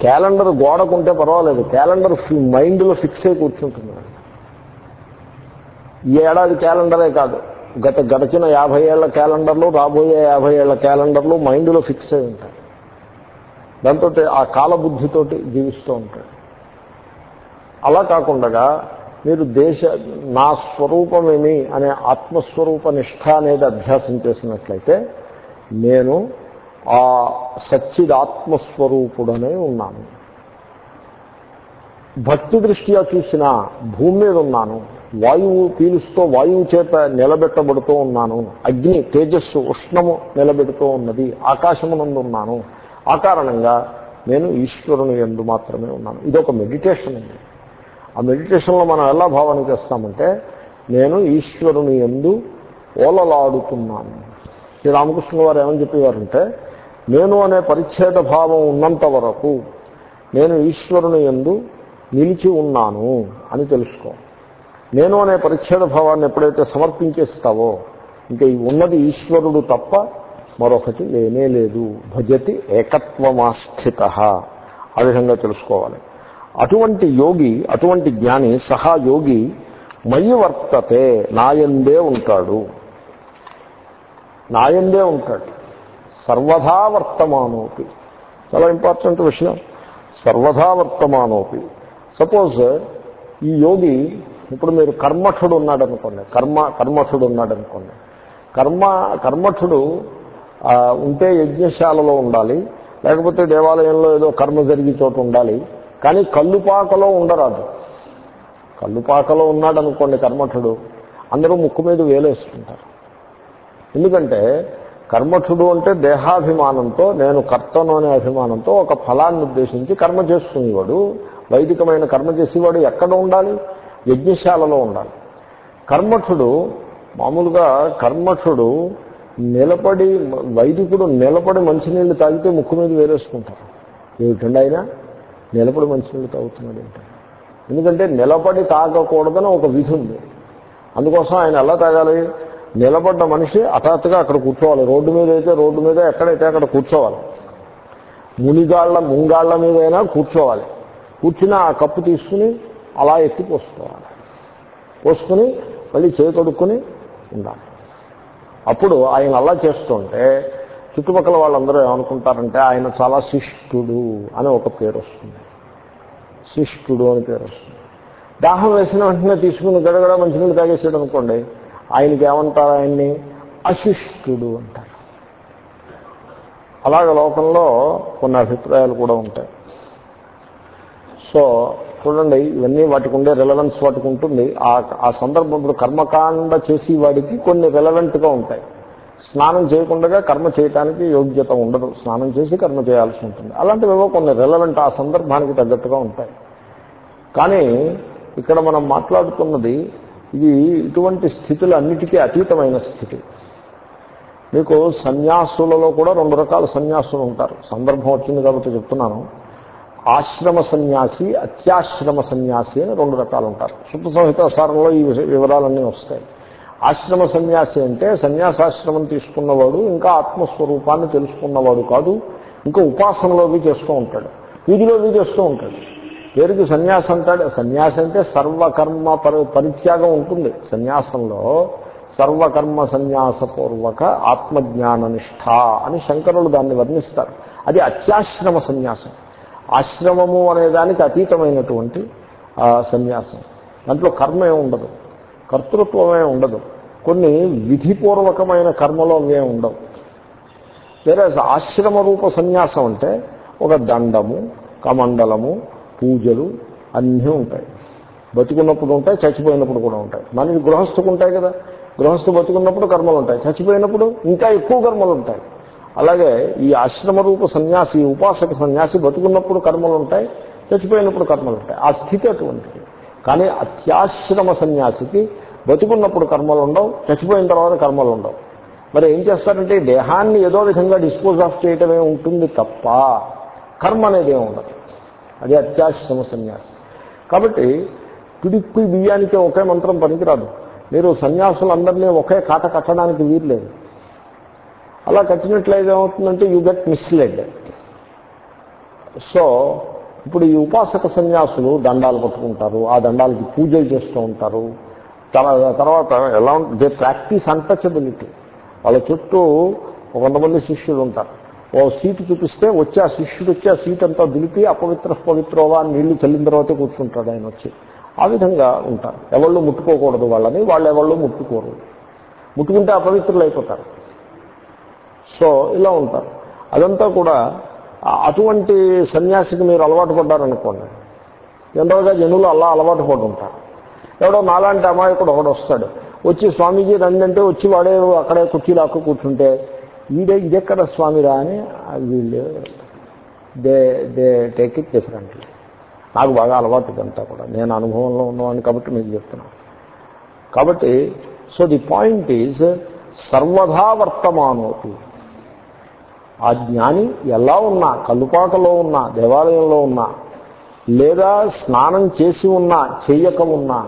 Calendar గోడకుంటే పర్వాలేదు. Calendar మైండ్లో fix అయి కూర్చుంటుంది. ఈ ఏడాది క్యాలెండరే కాదు. గత గడిచిన యాభై ఏళ్ళ క్యాలెండర్లు రాబోయే యాభై ఏళ్ళ క్యాలెండర్లు మైండ్లో ఫిక్స్ అయి ఉంటాయి. దాంతో ఆ కాలబుద్ధితోటి జీవిస్తూ ఉంటాడు అలా కాకుండా మీరు దేశ నా స్వరూపమేమి అనే ఆత్మస్వరూప నిష్ఠ అనేది అభ్యాసం చేసినట్లయితే నేను ఆ సచ్చిదాత్మస్వరూపుడనే ఉన్నాను. భక్తి దృష్ట్యా చూసిన భూమి మీద ఉన్నాను. వాయువు పీలుస్తూ వాయువు చేత నిలబెట్టబడుతూ ఉన్నాను. అగ్ని తేజస్సు ఉష్ణము నిలబెడుతూ ఉన్నది. ఆకాశమునందు ఉన్నాను. ఆ కారణంగా నేను ఈశ్వరుని ఎందు మాత్రమే ఉన్నాను. ఇదొక మెడిటేషన్ ఉంది ఆ మెడిటేషన్లో మనం ఎలా భావన చేస్తామంటే నేను ఈశ్వరుని ఎందు ఓలలాడుతున్నాను. శ్రీ రామకృష్ణ వారు ఏమని చెప్పేవారంటే నేను అనే పరిచ్ఛేద భావం ఉన్నంత వరకు నేను ఈశ్వరుని ఎందు నిలిచి ఉన్నాను అని తెలుసుకో. నేను అనే పరిచ్ఛేద భావాన్ని ఎప్పుడైతే సమర్పించేస్తావో ఇంకా ఉన్నది ఈశ్వరుడు తప్ప మరొకటి లేనే లేదు. భజతి ఏకత్వమాస్థిత. ఆ విధంగా తెలుసుకోవాలి. అటువంటి యోగి అటువంటి జ్ఞాని సహా యోగి మయి వర్తతే నాయందే ఉంటాడు. నాయందే ఉంటాడు. సర్వధా వర్తమానోపి చాలా ఇంపార్టెంట్ విషయం. సర్వధా వర్తమానోపి సపోజ్ ఈ యోగి ఇప్పుడు మీరు కర్మఠుడు ఉన్నాడు అనుకోండి కర్మ కర్మఠుడు ఉన్నాడు అనుకోండి కర్మ కర్మఠుడు ఉంటే యజ్ఞశాలలో ఉండాలి. లేకపోతే దేవాలయంలో ఏదో కర్మ జరిగే చోట ఉండాలి. కానీ కల్లుపాకలో ఉండరాదు. కల్లుపాకలో ఉన్నాడనుకోండి కర్మఠుడు. అందరూ ముక్కు మీద వేలేసుకుంటారు. ఎందుకంటే కర్మఠుడు అంటే దేహాభిమానంతో నేను కర్తను అనే అభిమానంతో ఒక ఫలాన్ని ఉద్దేశించి కర్మ చేసుకునేవాడు వైదికమైన కర్మ చేసేవాడు ఎక్కడ ఉండాలి? యజ్ఞశాలలో ఉండాలి. కర్మఠుడు మామూలుగా కర్మఠుడు నిలబడి వైదికుడు నిలబడి మంచినీళ్ళు తాగితే ముక్కు మీద వేరేసుకుంటారు. ఏమిటండి ఆయన? నిలబడి మంచినీళ్ళు తాగుతున్నాడు ఏంటి? ఎందుకంటే నిలబడి తాగకూడదని ఒక విధి ఉంది. అందుకోసం ఆయన ఎలా తాగాలి? నిలబడ్డ మనిషి హఠాత్తుగా అక్కడ కూర్చోవాలి. రోడ్డు మీద అయితే రోడ్డు మీద ఎక్కడైతే అక్కడ కూర్చోవాలి. మునిగాళ్ళ ముంగాళ్ళ మీద అయినా కూర్చోవాలి. కూర్చుని ఆ కప్పు తీసుకుని అలా ఎత్తి పోసుకోవాలి. పోసుకుని మళ్ళీ చేయి కడుక్కొని ఉండాలి. అప్పుడు ఆయన అలా చేస్తుంటే చుట్టుపక్కల వాళ్ళందరూ ఏమనుకుంటారంటే ఆయన చాలా శిష్టుడు అని ఒక పేరు వస్తుంది. శిష్టుడు అని పేరు వస్తుంది. దాహం వేసిన వెంటనే తీసుకుని గడగడ మంచినీళ్ళు తాగేసాడు అనుకోండి ఆయనకి ఏమంటారు ఆయన్ని? అశిష్టుడు అంటారు. అలాగే లోకంలో కొన్ని అభిప్రాయాలు కూడా ఉంటాయి. సో చూడండి ఇవన్నీ వాటికి ఉండే రిలవెన్స్ వాటికి ఉంటుంది. ఆ ఆ సందర్భం ఇప్పుడు కర్మకాండ చేసి వాడికి కొన్ని రిలవెంట్గా ఉంటాయి. స్నానం చేయకుండా కర్మ చేయటానికి యోగ్యత ఉండదు. స్నానం చేసి కర్మ చేయాల్సి ఉంటుంది. అలాంటివేవో కొన్ని రిలవెంట్ ఆ సందర్భానికి తగ్గట్టుగా ఉంటాయి. కానీ ఇక్కడ మనం మాట్లాడుతున్నది ఇది ఇటువంటి స్థితులు అన్నిటికీ అతీతమైన స్థితి. మీకు సన్యాసులలో కూడా రెండు రకాల సన్యాసులు ఉంటారు. సందర్భం వచ్చింది కాబట్టి చెప్తున్నాను. ఆశ్రమ సన్యాసి అత్యాశ్రమ సన్యాసి అని రెండు రకాలు ఉంటారు. శుద్ధ సంహిత సారంలో ఈ వివరాలన్నీ వస్తాయి. ఆశ్రమ సన్యాసి అంటే సన్యాసాశ్రమం తీసుకున్నవాడు ఇంకా ఆత్మస్వరూపాన్ని తెలుసుకున్నవాడు కాదు. ఇంకా ఉపాసనలోకి చేస్తూ ఉంటాడు. వీధిలోకి చేస్తూ ఉంటాడు. పేరుకి సన్యాసం అంటాడు. సన్యాసి అంటే సర్వకర్మ పరిత్యాగం ఉంటుంది. సన్యాసంలో సర్వకర్మ సన్యాసపూర్వక ఆత్మజ్ఞాన నిష్ఠ అని శంకరులు దాన్ని వర్ణిస్తారు. అది అత్యాశ్రమ సన్యాసం. ఆశ్రమము అనేదానికి అతీతమైనటువంటి ఆ, సన్యాసం. దాంట్లో కర్మ ఏమి ఉండదు. కర్తృత్వమే ఉండదు. కొన్ని విధిపూర్వకమైన కర్మలో అవే ఉండవు. వేరే ఆశ్రమ రూప సన్యాసం అంటే ఒక దండము కమండలము పూజలు అన్నీ ఉంటాయి. బతుకున్నప్పుడు ఉంటాయి చచ్చిపోయినప్పుడు కూడా ఉంటాయి. మనకి గృహస్థుకు ఉంటాయి కదా. గృహస్థు బతుకున్నప్పుడు కర్మలు ఉంటాయి. చచ్చిపోయినప్పుడు ఇంకా ఎక్కువ కర్మలు ఉంటాయి. అలాగే ఈ ఆశ్రమ రూప సన్యాసి ఉపాసక సన్యాసి బతుకున్నప్పుడు కర్మలు ఉంటాయి చచ్చిపోయినప్పుడు కర్మలు ఉంటాయి. ఆ స్థితి అటువంటిది. కానీ అత్యాశ్రమ సన్యాసికి బతుకున్నప్పుడు కర్మలు ఉండవు చచ్చిపోయిన తర్వాత కర్మలు ఉండవు. మరి ఏం చేస్తారంటే దేహాన్ని ఏదో విధంగా డిస్పోజ్ ఆఫ్ చేయటమే ఉంటుంది తప్ప కర్మ అనేది ఏమి ఉండదు. అది అత్యాశ్రమ సన్యాసి కాబట్టి పిడిప్పి బియ్యానికి ఒకే మంత్రం పనికిరాదు. మీరు సన్యాసులందరినీ ఒకే కాట కట్టడానికి వీర్లేదు అలా కట్టినట్లయితే ఏమవుతుందంటే యూ గెట్ మిస్లెడ్ సో ఇప్పుడు ఈ ఉపాసక సన్యాసులు దండాలు పట్టుకుంటారు ఆ దండాలకి పూజలు చేస్తూ ఉంటారు. తర్వాత ఎలా ఉంటుంది ప్రాక్టీస్ అన్టచబిలిటీ వాళ్ళ చుట్టూ కొంతమంది శిష్యులు ఉంటారు. ఓ సీటు చూపిస్తే వచ్చి ఆ శిష్యుడు వచ్చి ఆ సీట్ అంతా దులిపి అపవిత్ర పవిత్రోవా నీళ్ళు చల్లిన తర్వాత కూర్చుంటాడు ఆయన వచ్చి. ఆ విధంగా ఉంటారు. ఎవళ్ళు ముట్టుకోకూడదు వాళ్ళని వాళ్ళు ఎవళ్ళు ముట్టుకోరు. ముట్టుకుంటే అపవిత్రులు అయిపోతారు. సో ఇలా ఉంటారు. అదంతా కూడా అటువంటి సన్యాసికి మీరు అలవాటు పడ్డారనుకోండి. జనరల్గా జనులు అలా అలవాటు పడి ఉంటారు ఎవడో నాలాంటి అమాయకుడు ఒకడు వస్తాడు. వచ్చి స్వామీజీ రండి అంటే వచ్చి వాడే అక్కడే కుర్చీలాక్కు కూర్చుంటే ఈడే ఇదెక్కడ స్వామిరా అని వీళ్ళు they they take it differently నాకు బాగా అలవాటు ఇదంతా కూడా. నేను అనుభవంలో ఉన్నవాడిని కాబట్టి మీకు చెప్తున్నాను కాబట్టి సో ది పాయింట్ ఈజ్ సర్వదా వర్తమానోపి ఆ జ్ఞాని ఎలా ఉన్నా కల్లుపాకలో ఉన్నా దేవాలయంలో ఉన్నా లేదా స్నానం చేసి ఉన్నా చేయక ఉన్నా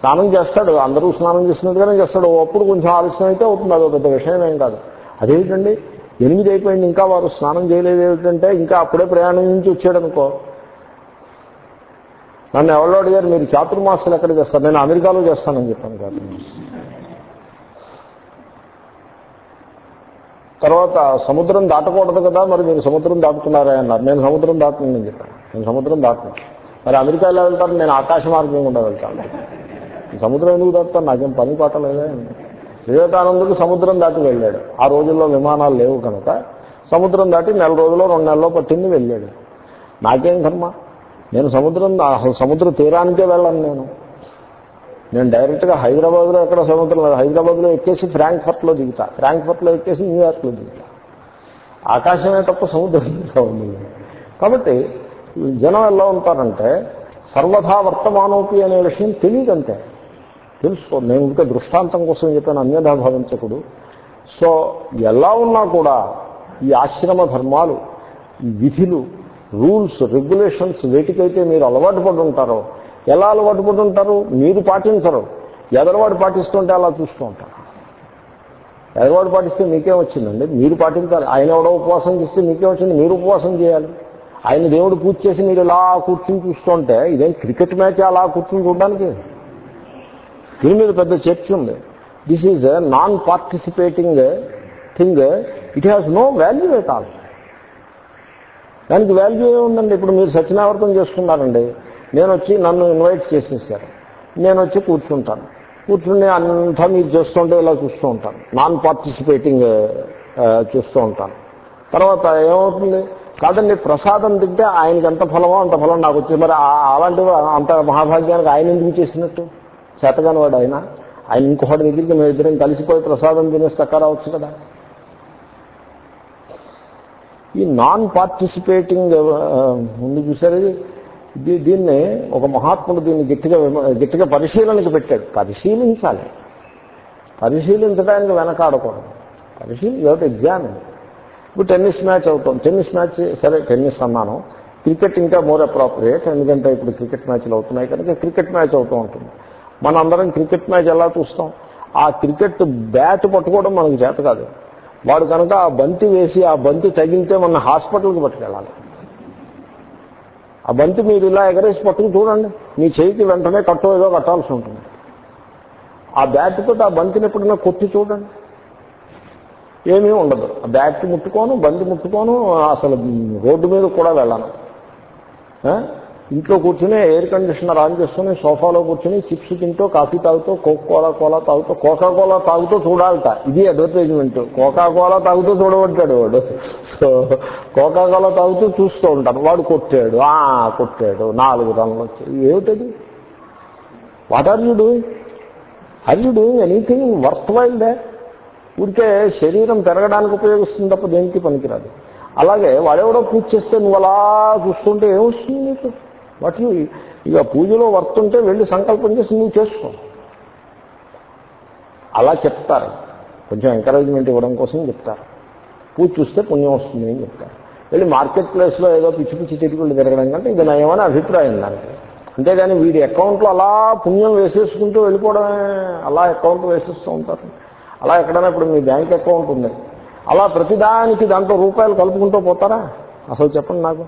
స్నానం చేస్తాడు అందరూ స్నానం చేసినట్టుగానే చేస్తాడు అప్పుడు కొంచెం ఆలస్యం అయితే అవుతుంది అదో పెద్ద విషయం ఏం కాదు. అదేమిటండి? ఎనిమిది అయిపోయింది ఇంకా వారు స్నానం చేయలేదు. ఏమిటంటే ఇంకా అప్పుడే ప్రయాణం నుంచి వచ్చాడనుకో. నన్ను ఎవరో అడిగారు? మీరు చాతుర్మాసాలు ఎక్కడ చేస్తారు? నేను అమెరికాలో చేస్తానని చెప్పాను చాతుర్మాసం తర్వాత సముద్రం దాటకూడదు కదా మరి మీరు సముద్రం దాటుతున్నారా అన్నారు. నేను సముద్రం దాటుతుందని చెప్పాను. నేను సముద్రం దాటున్నాను మరి అమెరికా ఎలా వెళ్తాను నేను ఆకాశ మార్గం గుండా వెళ్తాను. సముద్రం ఎందుకు దాటుతాను? నాకేం పని పాట లేదా. వివేకానందుడు సముద్రం దాటి వెళ్ళాడు. ఆ రోజుల్లో విమానాలు లేవు కనుక సముద్రం దాటి నెల రోజుల్లో రెండు నెలల్లో పట్టింది వెళ్ళాడు. నాకేం కర్మ? నేను సముద్రం సముద్ర తీరానికే వెళ్ళను నేను. నేను డైరెక్ట్గా హైదరాబాద్లో ఎక్కడ సముద్రం లేదు. హైదరాబాద్లో ఎక్కేసి ఫ్రాంక్ఫర్ట్లో దిగుతా. ఫ్రాంక్ఫర్ట్లో ఎక్కేసి న్యూయార్క్లో దిగుతా. ఆకాశమే తప్ప సముద్రం ఉంది. కాబట్టి జనం ఎలా ఉంటారంటే సర్వథా వర్తమానోపి అనే విషయం తెలియదంతే. తెలుసుకో నేను ఇంకా దృష్టాంతం కోసం చెప్పాను అన్యథా భావించకుడు సో ఎలా ఉన్నా కూడా ఈ ఆశ్రమ ధర్మాలు ఈ విధులు రూల్స్ రెగ్యులేషన్స్ వేటికైతే మీరు అలవాటు పడి ఉంటారో ఎలా అలవాటు పడి ఉంటారు మీరు పాటించరు. ఎదరవాడు పాటిస్తుంటే అలా చూస్తూ ఉంటారు. ఎదరవాడు పాటిస్తే మీకేం వచ్చిందండి? మీరు పాటించాలి. ఆయన ఎవడో ఉపవాసం చేస్తే మీకేం వచ్చింది? మీరు ఉపవాసం చేయాలి. ఆయన దేవుడు పూజ చేసి మీరు ఇలా కూర్చుని చూస్తుంటే ఇదేం క్రికెట్ మ్యాచ్? అలా కూర్చుని చూడడానికి? దీని మీద పెద్ద చర్చ ఉంది. This is non participating thing it has no value at all దానికి వాల్యూ ఏముందండి ఇప్పుడు మీరు సత్యనావర్తం చేసుకున్నారండి. నేను వచ్చి నన్ను ఇన్వైట్ చేసేసారు. నేను వచ్చి కూర్చుంటాను. కూర్చుని అంతా మీరు చేస్తుంటే ఇలా చూస్తూ ఉంటాను. నాన్ పార్టిసిపేటింగ్ చూస్తూ ఉంటాను. తర్వాత ఏమవుతుంది? కాదండి ప్రసాదం తింటే ఆయనకి ఎంత ఫలమో అంత ఫలం నాకు వచ్చింది మరి అలాంటి అంత మహాభాగ్యానికి ఆయన ఎందుకు చేసినట్టు? చేతగాని వాడు ఆయన ఆయన ఇంకొకటి దగ్గరికి మేము ఇద్దరం కలిసిపోయి ప్రసాదం తినేసి చక్క రావచ్చు కదా. ఈ నాన్ పార్టిసిపేటింగ్ ముందు చూసారు ఇది? దీన్ని ఒక మహాత్ముడు దీన్ని గట్టిగా గట్టిగా పరిశీలనకి పెట్టాడు. పరిశీలించాలి. పరిశీలించడానికి వెనకాడకూడదు. పరిశీలి ఏమిటి ఎగ్జామ్ ఇప్పుడు టెన్నిస్ మ్యాచ్ అవుతాం టెన్నిస్ మ్యాచ్ సరే టెన్నిస్ అన్నాను. క్రికెట్ ఇంకా మోర్ అప్రాప్రియేట్. ఎందుకంటే ఇప్పుడు క్రికెట్ మ్యాచ్లు అవుతున్నాయి కనుక క్రికెట్ మ్యాచ్ అవుతూ ఉంటుంది. మన అందరం క్రికెట్ మ్యాచ్ ఎలా చూస్తాం? ఆ క్రికెట్ బ్యాట్ పట్టుకోవడం మనకు చేత కాదు. వాడు కనుక ఆ బంతి వేసి ఆ బంతి తగిలితే మన హాస్పిటల్కి పట్టుకెళ్ళాలి. ఆ బంతి మీరు ఇలా ఎగరేసి పట్టుకుని చూడండి. మీ చేతికి వెంటనే కట్టో ఏదో కట్టాల్సి ఉంటుంది. ఆ బ్యాట్ తోటి ఆ బంతిని ఎప్పుడైనా కొట్టి చూడండి. ఏమీ ఉండదు. ఆ బ్యాట్ ముట్టుకోను బంతి ముట్టుకోను అసలు రోడ్డు మీద కూడా వెళ్ళను. ఇంట్లో కూర్చుని ఎయిర్ కండిషనర్ ఆన్ చేసుకుని సోఫాలో కూర్చుని చిప్స్ తింటూ కాఫీ తాగుతూ కోకా కోలా కోలా తాగుతూ కోకా కోలా తాగుతూ చూడాలట. ఇది అడ్వర్టైజ్మెంట్ కోకా కోలా తాగుతూ చూడబట్టాడు వాడు. సో కోకా కోలా తాగుతూ చూస్తూ ఉంటాడు. వాడు కొట్టాడు. ఆ కొట్టాడు. నాలుగు రన్లు వచ్చాయి. ఏమిటది? What are you doing are you doing anything worthwhile ఊరికే శరీరం పెరగడానికి ఉపయోగిస్తుంది తప్ప దేనికి పనికిరాదు. అలాగే వాడెవడో పూజ చేస్తే నువ్వు అలా చూస్తుంటే ఏమొస్తుంది నీకు? వాటి ఇక పూజలో వర్తుంటే వెళ్ళి సంకల్పం చేసి నువ్వు చేసుకో. అలా చెప్తారు. కొంచెం ఎంకరేజ్మెంట్ ఇవ్వడం కోసం చెప్తారు. పూజ చూస్తే పుణ్యం వస్తుంది అని చెప్తారు. వెళ్ళి మార్కెట్ ప్లేస్లో ఏదో పిచ్చి పిచ్చి తిరుగుళ్ళు తిరగడం కంటే ఇది నయమని అభిప్రాయం దానికి. అంతేగాని వీడి అకౌంట్లో అలా పుణ్యం వేసేసుకుంటూ వెళ్ళిపోవడమే అలా అకౌంట్ వేసేస్తూ ఉంటారు. అలా ఎక్కడైనా ఇప్పుడు మీ బ్యాంక్ అకౌంట్ ఉంది. అలా ప్రతిదానికి దాంట్లో రూపాయలు కలుపుకుంటూ పోతారా? అసలు చెప్పండి నాకు.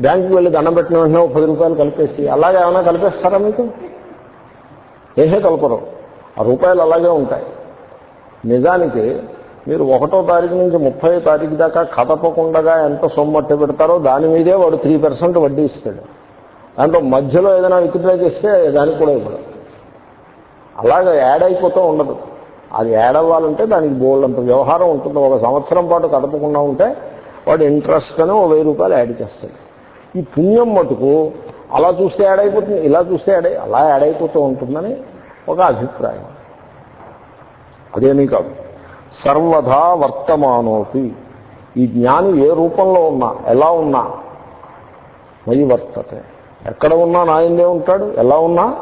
బ్యాంకుకి వెళ్ళి దండం పెట్టిన వెంటనే ఒక పది రూపాయలు కలిపేసి అలాగే ఏమైనా కలిపేస్తారా మీకు? ఏహే కలపరు. ఆ రూపాయలు అలాగే ఉంటాయి. నిజానికి మీరు ఒకటో తారీఖు నుంచి ముప్పై తారీఖు దాకా కదపకుండా ఎంత సొమ్మట్టు పెడతారో దాని మీదే వాడు త్రీ పర్సెంట్ వడ్డీ ఇస్తాడు. దాంట్లో మధ్యలో ఏదైనా విత్డ్రా చేస్తే దానికి కూడా ఇవ్వడు. అలాగే యాడ్ అయిపోతూ ఉండదు. అది యాడ్ అవ్వాలంటే దానికి బోల్డ్ అంత వ్యవహారం ఉంటుంది. ఒక సంవత్సరం పాటు కదపకుండా ఉంటే వాడు ఇంట్రెస్ట్ అని ఓ వెయ్యి రూపాయలు యాడ్ చేస్తాడు. ఈ పుణ్యం మటుకు అలా చూస్తే యాడ్ అయిపోతుంది ఇలా చూస్తే యాడ్ అలా యాడ్ అయిపోతూ ఉంటుందని ఒక అభిప్రాయం. అదేమీ కాదు. సర్వదా వర్తమానోపి. ఈ జ్ఞాని ఏ రూపంలో ఉన్నా ఎలా ఉన్నా మయి వర్తతే ఎక్కడ ఉన్నా నాయందే ఉంటాడు ఎలా ఉన్నా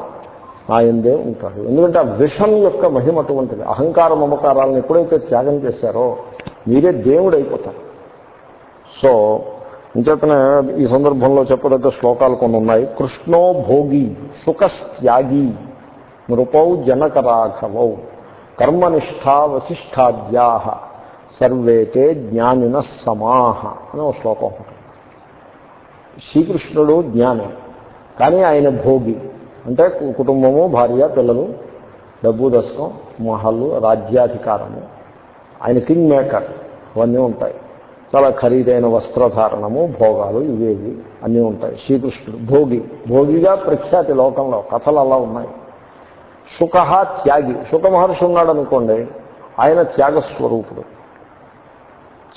నాయందే ఉంటాడు. ఎందుకంటే ఆ విషం యొక్క మహిమ అటువంటిది అహంకార మమకారాలను ఎప్పుడైతే త్యాగం చేశారో మీరే దేవుడు అయిపోతారు సో ఇంచేతనే ఈ సందర్భంలో చెప్పదగ్గ శ్లోకాలు కొన్ని ఉన్నాయి. కృష్ణో భోగి సుఖస్త్యాగి నృపౌ జనకరాఘవౌ కర్మనిష్టా వశిష్టాద్యా సర్వేతే జ్ఞానిన సమాహ అనే ఒక శ్లోకం ఒకటి శ్రీకృష్ణుడు జ్ఞాని కానీ ఆయన భోగి. అంటే కుటుంబము భార్య పిల్లలు డబ్బు దశకం మహల్లు రాజ్యాధికారము. ఆయన కింగ్ మేకర్ అవన్నీ ఉంటాయి. చాలా ఖరీదైన వస్త్రధారణము భోగాలు ఇవేవి అన్నీ ఉంటాయి. శ్రీకృష్ణుడు భోగి. భోగిగా ప్రఖ్యాతి లోకంలో కథలు అలా ఉన్నాయి. సుఖ త్యాగి. సుఖ మహర్షి ఉన్నాడు అనుకోండి ఆయన త్యాగస్వరూపుడు.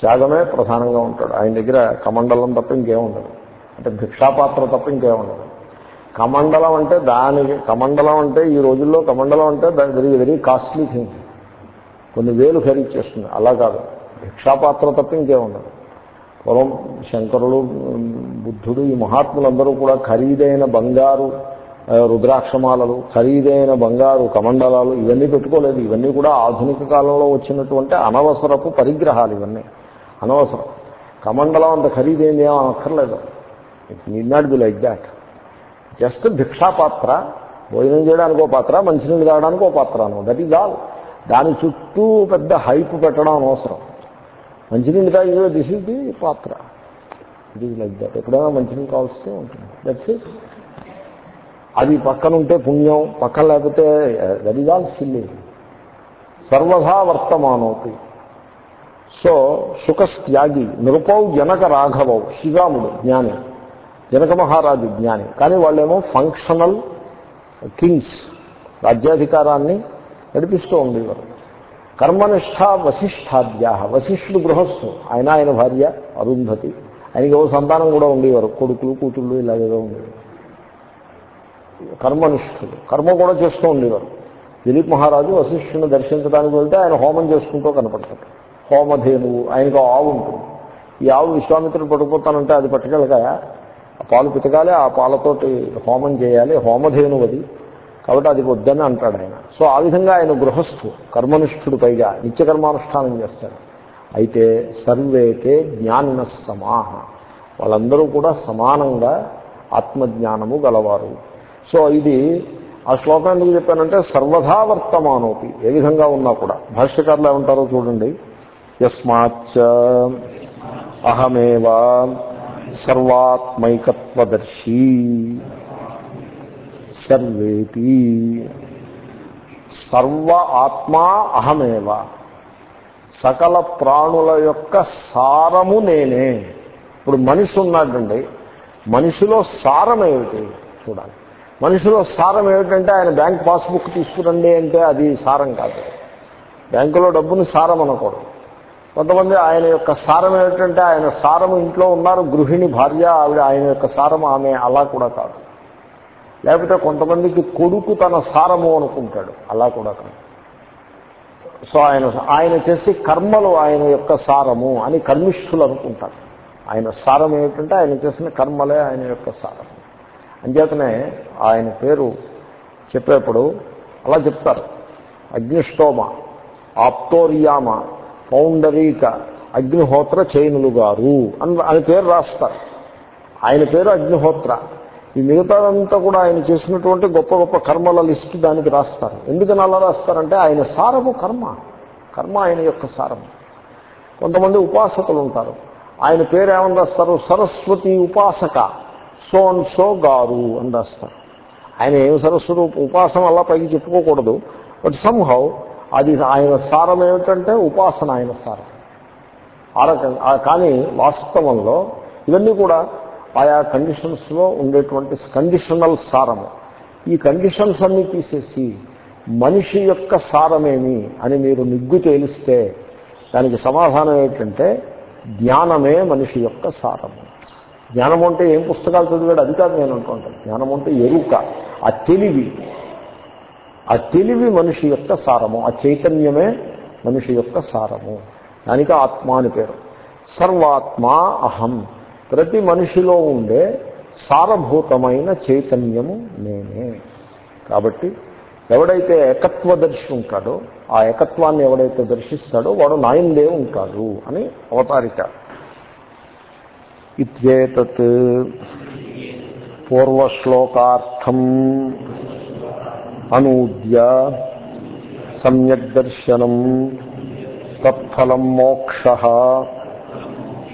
త్యాగమే ప్రధానంగా ఉంటాడు. ఆయన దగ్గర కమండలం తప్ప ఇంకేముండదు అంటే భిక్షాపాత్ర తప్ప ఇంకేముండదు కమండలం అంటే దానికి కమండలం అంటే ఈ రోజుల్లో కమండలం అంటే వెరీ వెరీ కాస్ట్లీ థింగ్ కొన్ని వేలు ఖరీదు చేస్తుంది. అలా కాదు. భిక్షాపాత్ర తప్ప ఇంకేముండదు పూర్వం శంకరుడు బుద్ధుడు ఈ మహాత్ములందరూ కూడా ఖరీదైన బంగారు రుద్రాక్షమాలలు ఖరీదైన బంగారు కమండలాలు ఇవన్నీ పెట్టుకోలేదు. ఇవన్నీ కూడా ఆధునిక కాలంలో వచ్చినటువంటి అనవసరపు పరిగ్రహాలు ఇవన్నీ. అనవసరం. కమండలం అంత ఖరీదైంది ఏమో అక్కర్లేదు it need not be like that just భిక్షాపాత్ర భోజనం చేయడానికి ఒక పాత్ర మంచినీళ్ళు తాగడానికి ఒక పాత్ర అను దట్ ఈజ్ ఆల్ దాని చుట్టూ పెద్ద హైప్ పెట్టడం అనవసరం. మంచినీళ్ళు తాగి దిస్ ఇస్ ది పాత్ర. ఇట్ ఈజ్ లైక్ దట్ ఎప్పుడైనా మంచినీళ్ళు కావాల్సి ఉంటుంది. దట్స్ ఇట్ అది పక్కన ఉంటే పుణ్యం పక్కన లేకపోతే దట్ ఈజ్ ఆల్ సిల్లి సర్వధా వర్తమానోపి. సో సుఖస్త్యాగి నృపౌ జనక రాఘవౌ శ్రీరాముడు జ్ఞాని. జనక మహారాజు జ్ఞాని. కానీ వాళ్ళేమో ఫంక్షనల్ కింగ్స్ రాజ్యాధికారాన్ని నడిపిస్తూ ఉండేవారు. కర్మనిష్ట వశిష్టాద్యా వశిష్ఠుడు గృహస్థు. ఆయన ఆయన భార్య అరుంధతి. ఆయనకి ఏవో సంతానం కూడా ఉండేవారు. కొడుకులు కూతుళ్ళు ఇలాగేదో ఉండేవారు. కర్మనిష్ఠుడు. కర్మ కూడా చేస్తూ ఉండేవారు. దిలీప్ మహారాజు వశిష్ఠుని దర్శించడానికి వెళ్తే ఆయన హోమం చేసుకుంటూ కనపడతాడు. హోమధేనువు. ఆయనకు ఆవు ఉంటుంది. ఈ ఆవు విశ్వామిత్రుడు పడిపోతానంటే అది పట్టుకెళ్ళగా ఆ పాలు పితకాలి ఆ పాలతోటి హోమం చేయాలి. హోమధేనువు అది కాబట్టి అది వద్దని అంటాడు ఆయన. సో ఆ విధంగా ఆయన గృహస్థు కర్మనిష్ఠుడు పైగా నిత్యకర్మానుష్ఠానం చేస్తాడు. అయితే సర్వేతే జ్ఞానిన సమాహ. వాళ్ళందరూ కూడా సమానంగా ఆత్మజ్ఞానము గలవారు. సో ఇది ఆ శ్లోకం ఎందుకు చెప్పానంటే సర్వధా వర్తమానోపి ఏ విధంగా ఉన్నా కూడా. భాష్యకారులు ఏమంటారో చూడండి. యస్మాచ్చ అహమేవా సర్వాత్మైకత్వదర్శీ. సర్వేతి. సర్వ ఆత్మా అహమేవ. సకల ప్రాణుల యొక్క సారము నేనే. ఇప్పుడు మనిషి ఉన్నాడండి. మనిషిలో సారం ఏమిటి చూడాలి. మనిషిలో సారం ఏమిటంటే ఆయన బ్యాంక్ పాస్బుక్ తీసుకురండి అంటే అది సారం కాదు. బ్యాంకులో డబ్బుని సారం అనకూడదు. కొంతమంది ఆయన యొక్క సారం ఏమిటంటే ఆయన సారం ఇంట్లో ఉన్నారు గృహిణి భార్య ఆవిడ ఆయన యొక్క సారం ఆమె అలా కూడా కాదు. లేకపోతే కొంతమందికి కొడుకు తన సారము అనుకుంటాడు. అలా కూడా సో ఆయన ఆయన చేసే కర్మలు ఆయన యొక్క సారము అని కర్మిష్ఠులు అనుకుంటారు. ఆయన సారం ఏమిటంటే ఆయన చేసిన కర్మలే ఆయన యొక్క సారం. అంచేతనే ఆయన పేరు చెప్పేప్పుడు అలా చెప్తారు. అగ్నిష్టోమ ఆప్తోరియామ పౌండరీక అగ్నిహోత్ర చైనులు గారు అని అని పేరు రాస్తారు. ఆయన పేరు అగ్నిహోత్ర. ఈ మిగతాదంతా కూడా ఆయన చేసినటువంటి గొప్ప గొప్ప కర్మల లిస్ట్ దానికి రాస్తారు. ఎందుకని అలా రాస్తారంటే ఆయన సారము కర్మ. కర్మ ఆయన యొక్క సారము కొంతమంది ఉపాసకులు ఉంటారు. ఆయన పేరు ఏమని రాస్తారు? సరస్వతి ఉపాసక. సో అండ్ సో గారు అని రాస్తారు. ఆయన ఏం సరస్వతి ఉపాసన అలా పైకి చెప్పుకోకూడదు. బట్ సంహౌ అది ఆయన సారం ఏమిటంటే ఉపాసన ఆయన సారం. ఆ రకంగా కానీ వాస్తవంలో ఇవన్నీ కూడా ఆయా కండిషన్స్లో ఉండేటువంటి కండిషనల్ సారము. ఈ కండిషన్స్ అన్నీ తీసేసి మనిషి యొక్క సారమేమి అని మీరు నిగ్గు తేలిస్తే దానికి సమాధానం ఏంటంటే జ్ఞానమే మనిషి యొక్క సారము. జ్ఞానం అంటే ఏం పుస్తకాలు చదివాడు? అది కాదు నేను అనుకుంటాను జ్ఞానం అంటే ఎరుక ఆ తెలివి. ఆ తెలివి మనిషి యొక్క సారము. ఆ చైతన్యమే మనిషి యొక్క సారము. దానికి ఆత్మ అని పేరు. సర్వాత్మ అహం. ప్రతి మనిషిలో ఉండే సారభూతమైన చైతన్యము నేనే. కాబట్టి ఎవడైతే ఏకత్వదర్శి ఉంటాడో ఆ ఏకత్వాన్ని ఎవడైతే దర్శిస్తాడో వాడు నాయందే ఉంటాడు అని అవతారిక. ఇత్యేతత్ పూర్వశ్లోకార్థం అనూద్య సమ్యక్ దర్శనం తత్ఫలం మోక్ష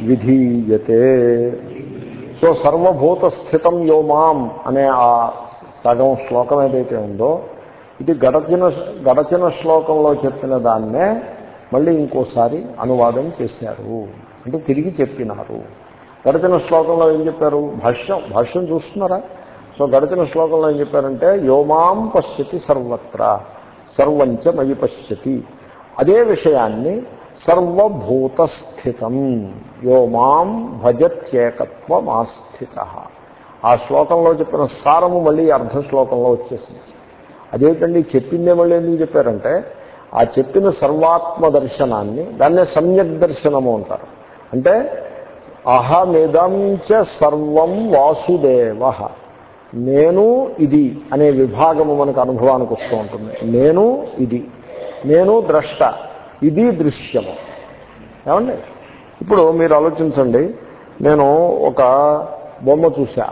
విధీయతే. సో సర్వభూత స్థితం అనే ఆ సగం శ్లోకం ఏదైతే ఉందో ఇది గడచిన గడచిన శ్లోకంలో చెప్పిన దాన్నే మళ్ళీ ఇంకోసారి అనువాదం చేశారు. అంటే తిరిగి చెప్పినారు. గడచిన శ్లోకంలో ఏం చెప్పారు? భాష్యం. భాష్యం చూస్తున్నారా? సో గడచిన శ్లోకంలో ఏం చెప్పారంటే యోమాం పశ్యతి సర్వత్ర సర్వంచ మయి పశ్యతి. అదే విషయాన్ని సర్వభూతస్థితం. యో మాం భజత్యేకత్వమాస్థిత. ఆ శ్లోకంలో చెప్పిన సారము మళ్ళీ అర్ధ శ్లోకంలో వచ్చేసింది. అదేంటండి చెప్పిందే మళ్ళీ ఎందుకు చెప్పారంటే ఆ చెప్పిన సర్వాత్మ దర్శనాన్ని దాన్నే సమ్యక్ దర్శనము అంటారు. అంటే అహమిదంచ సర్వం వాసుదేవ. నేను ఇది అనే విభాగము మనకు అనుభవానికి వస్తూ ఉంటుంది. నేను ఇది. నేను ద్రష్ట. ఇది దృశ్యము. ఏమండి? ఇప్పుడు మీరు ఆలోచించండి. నేను ఒక బొమ్మ చూసా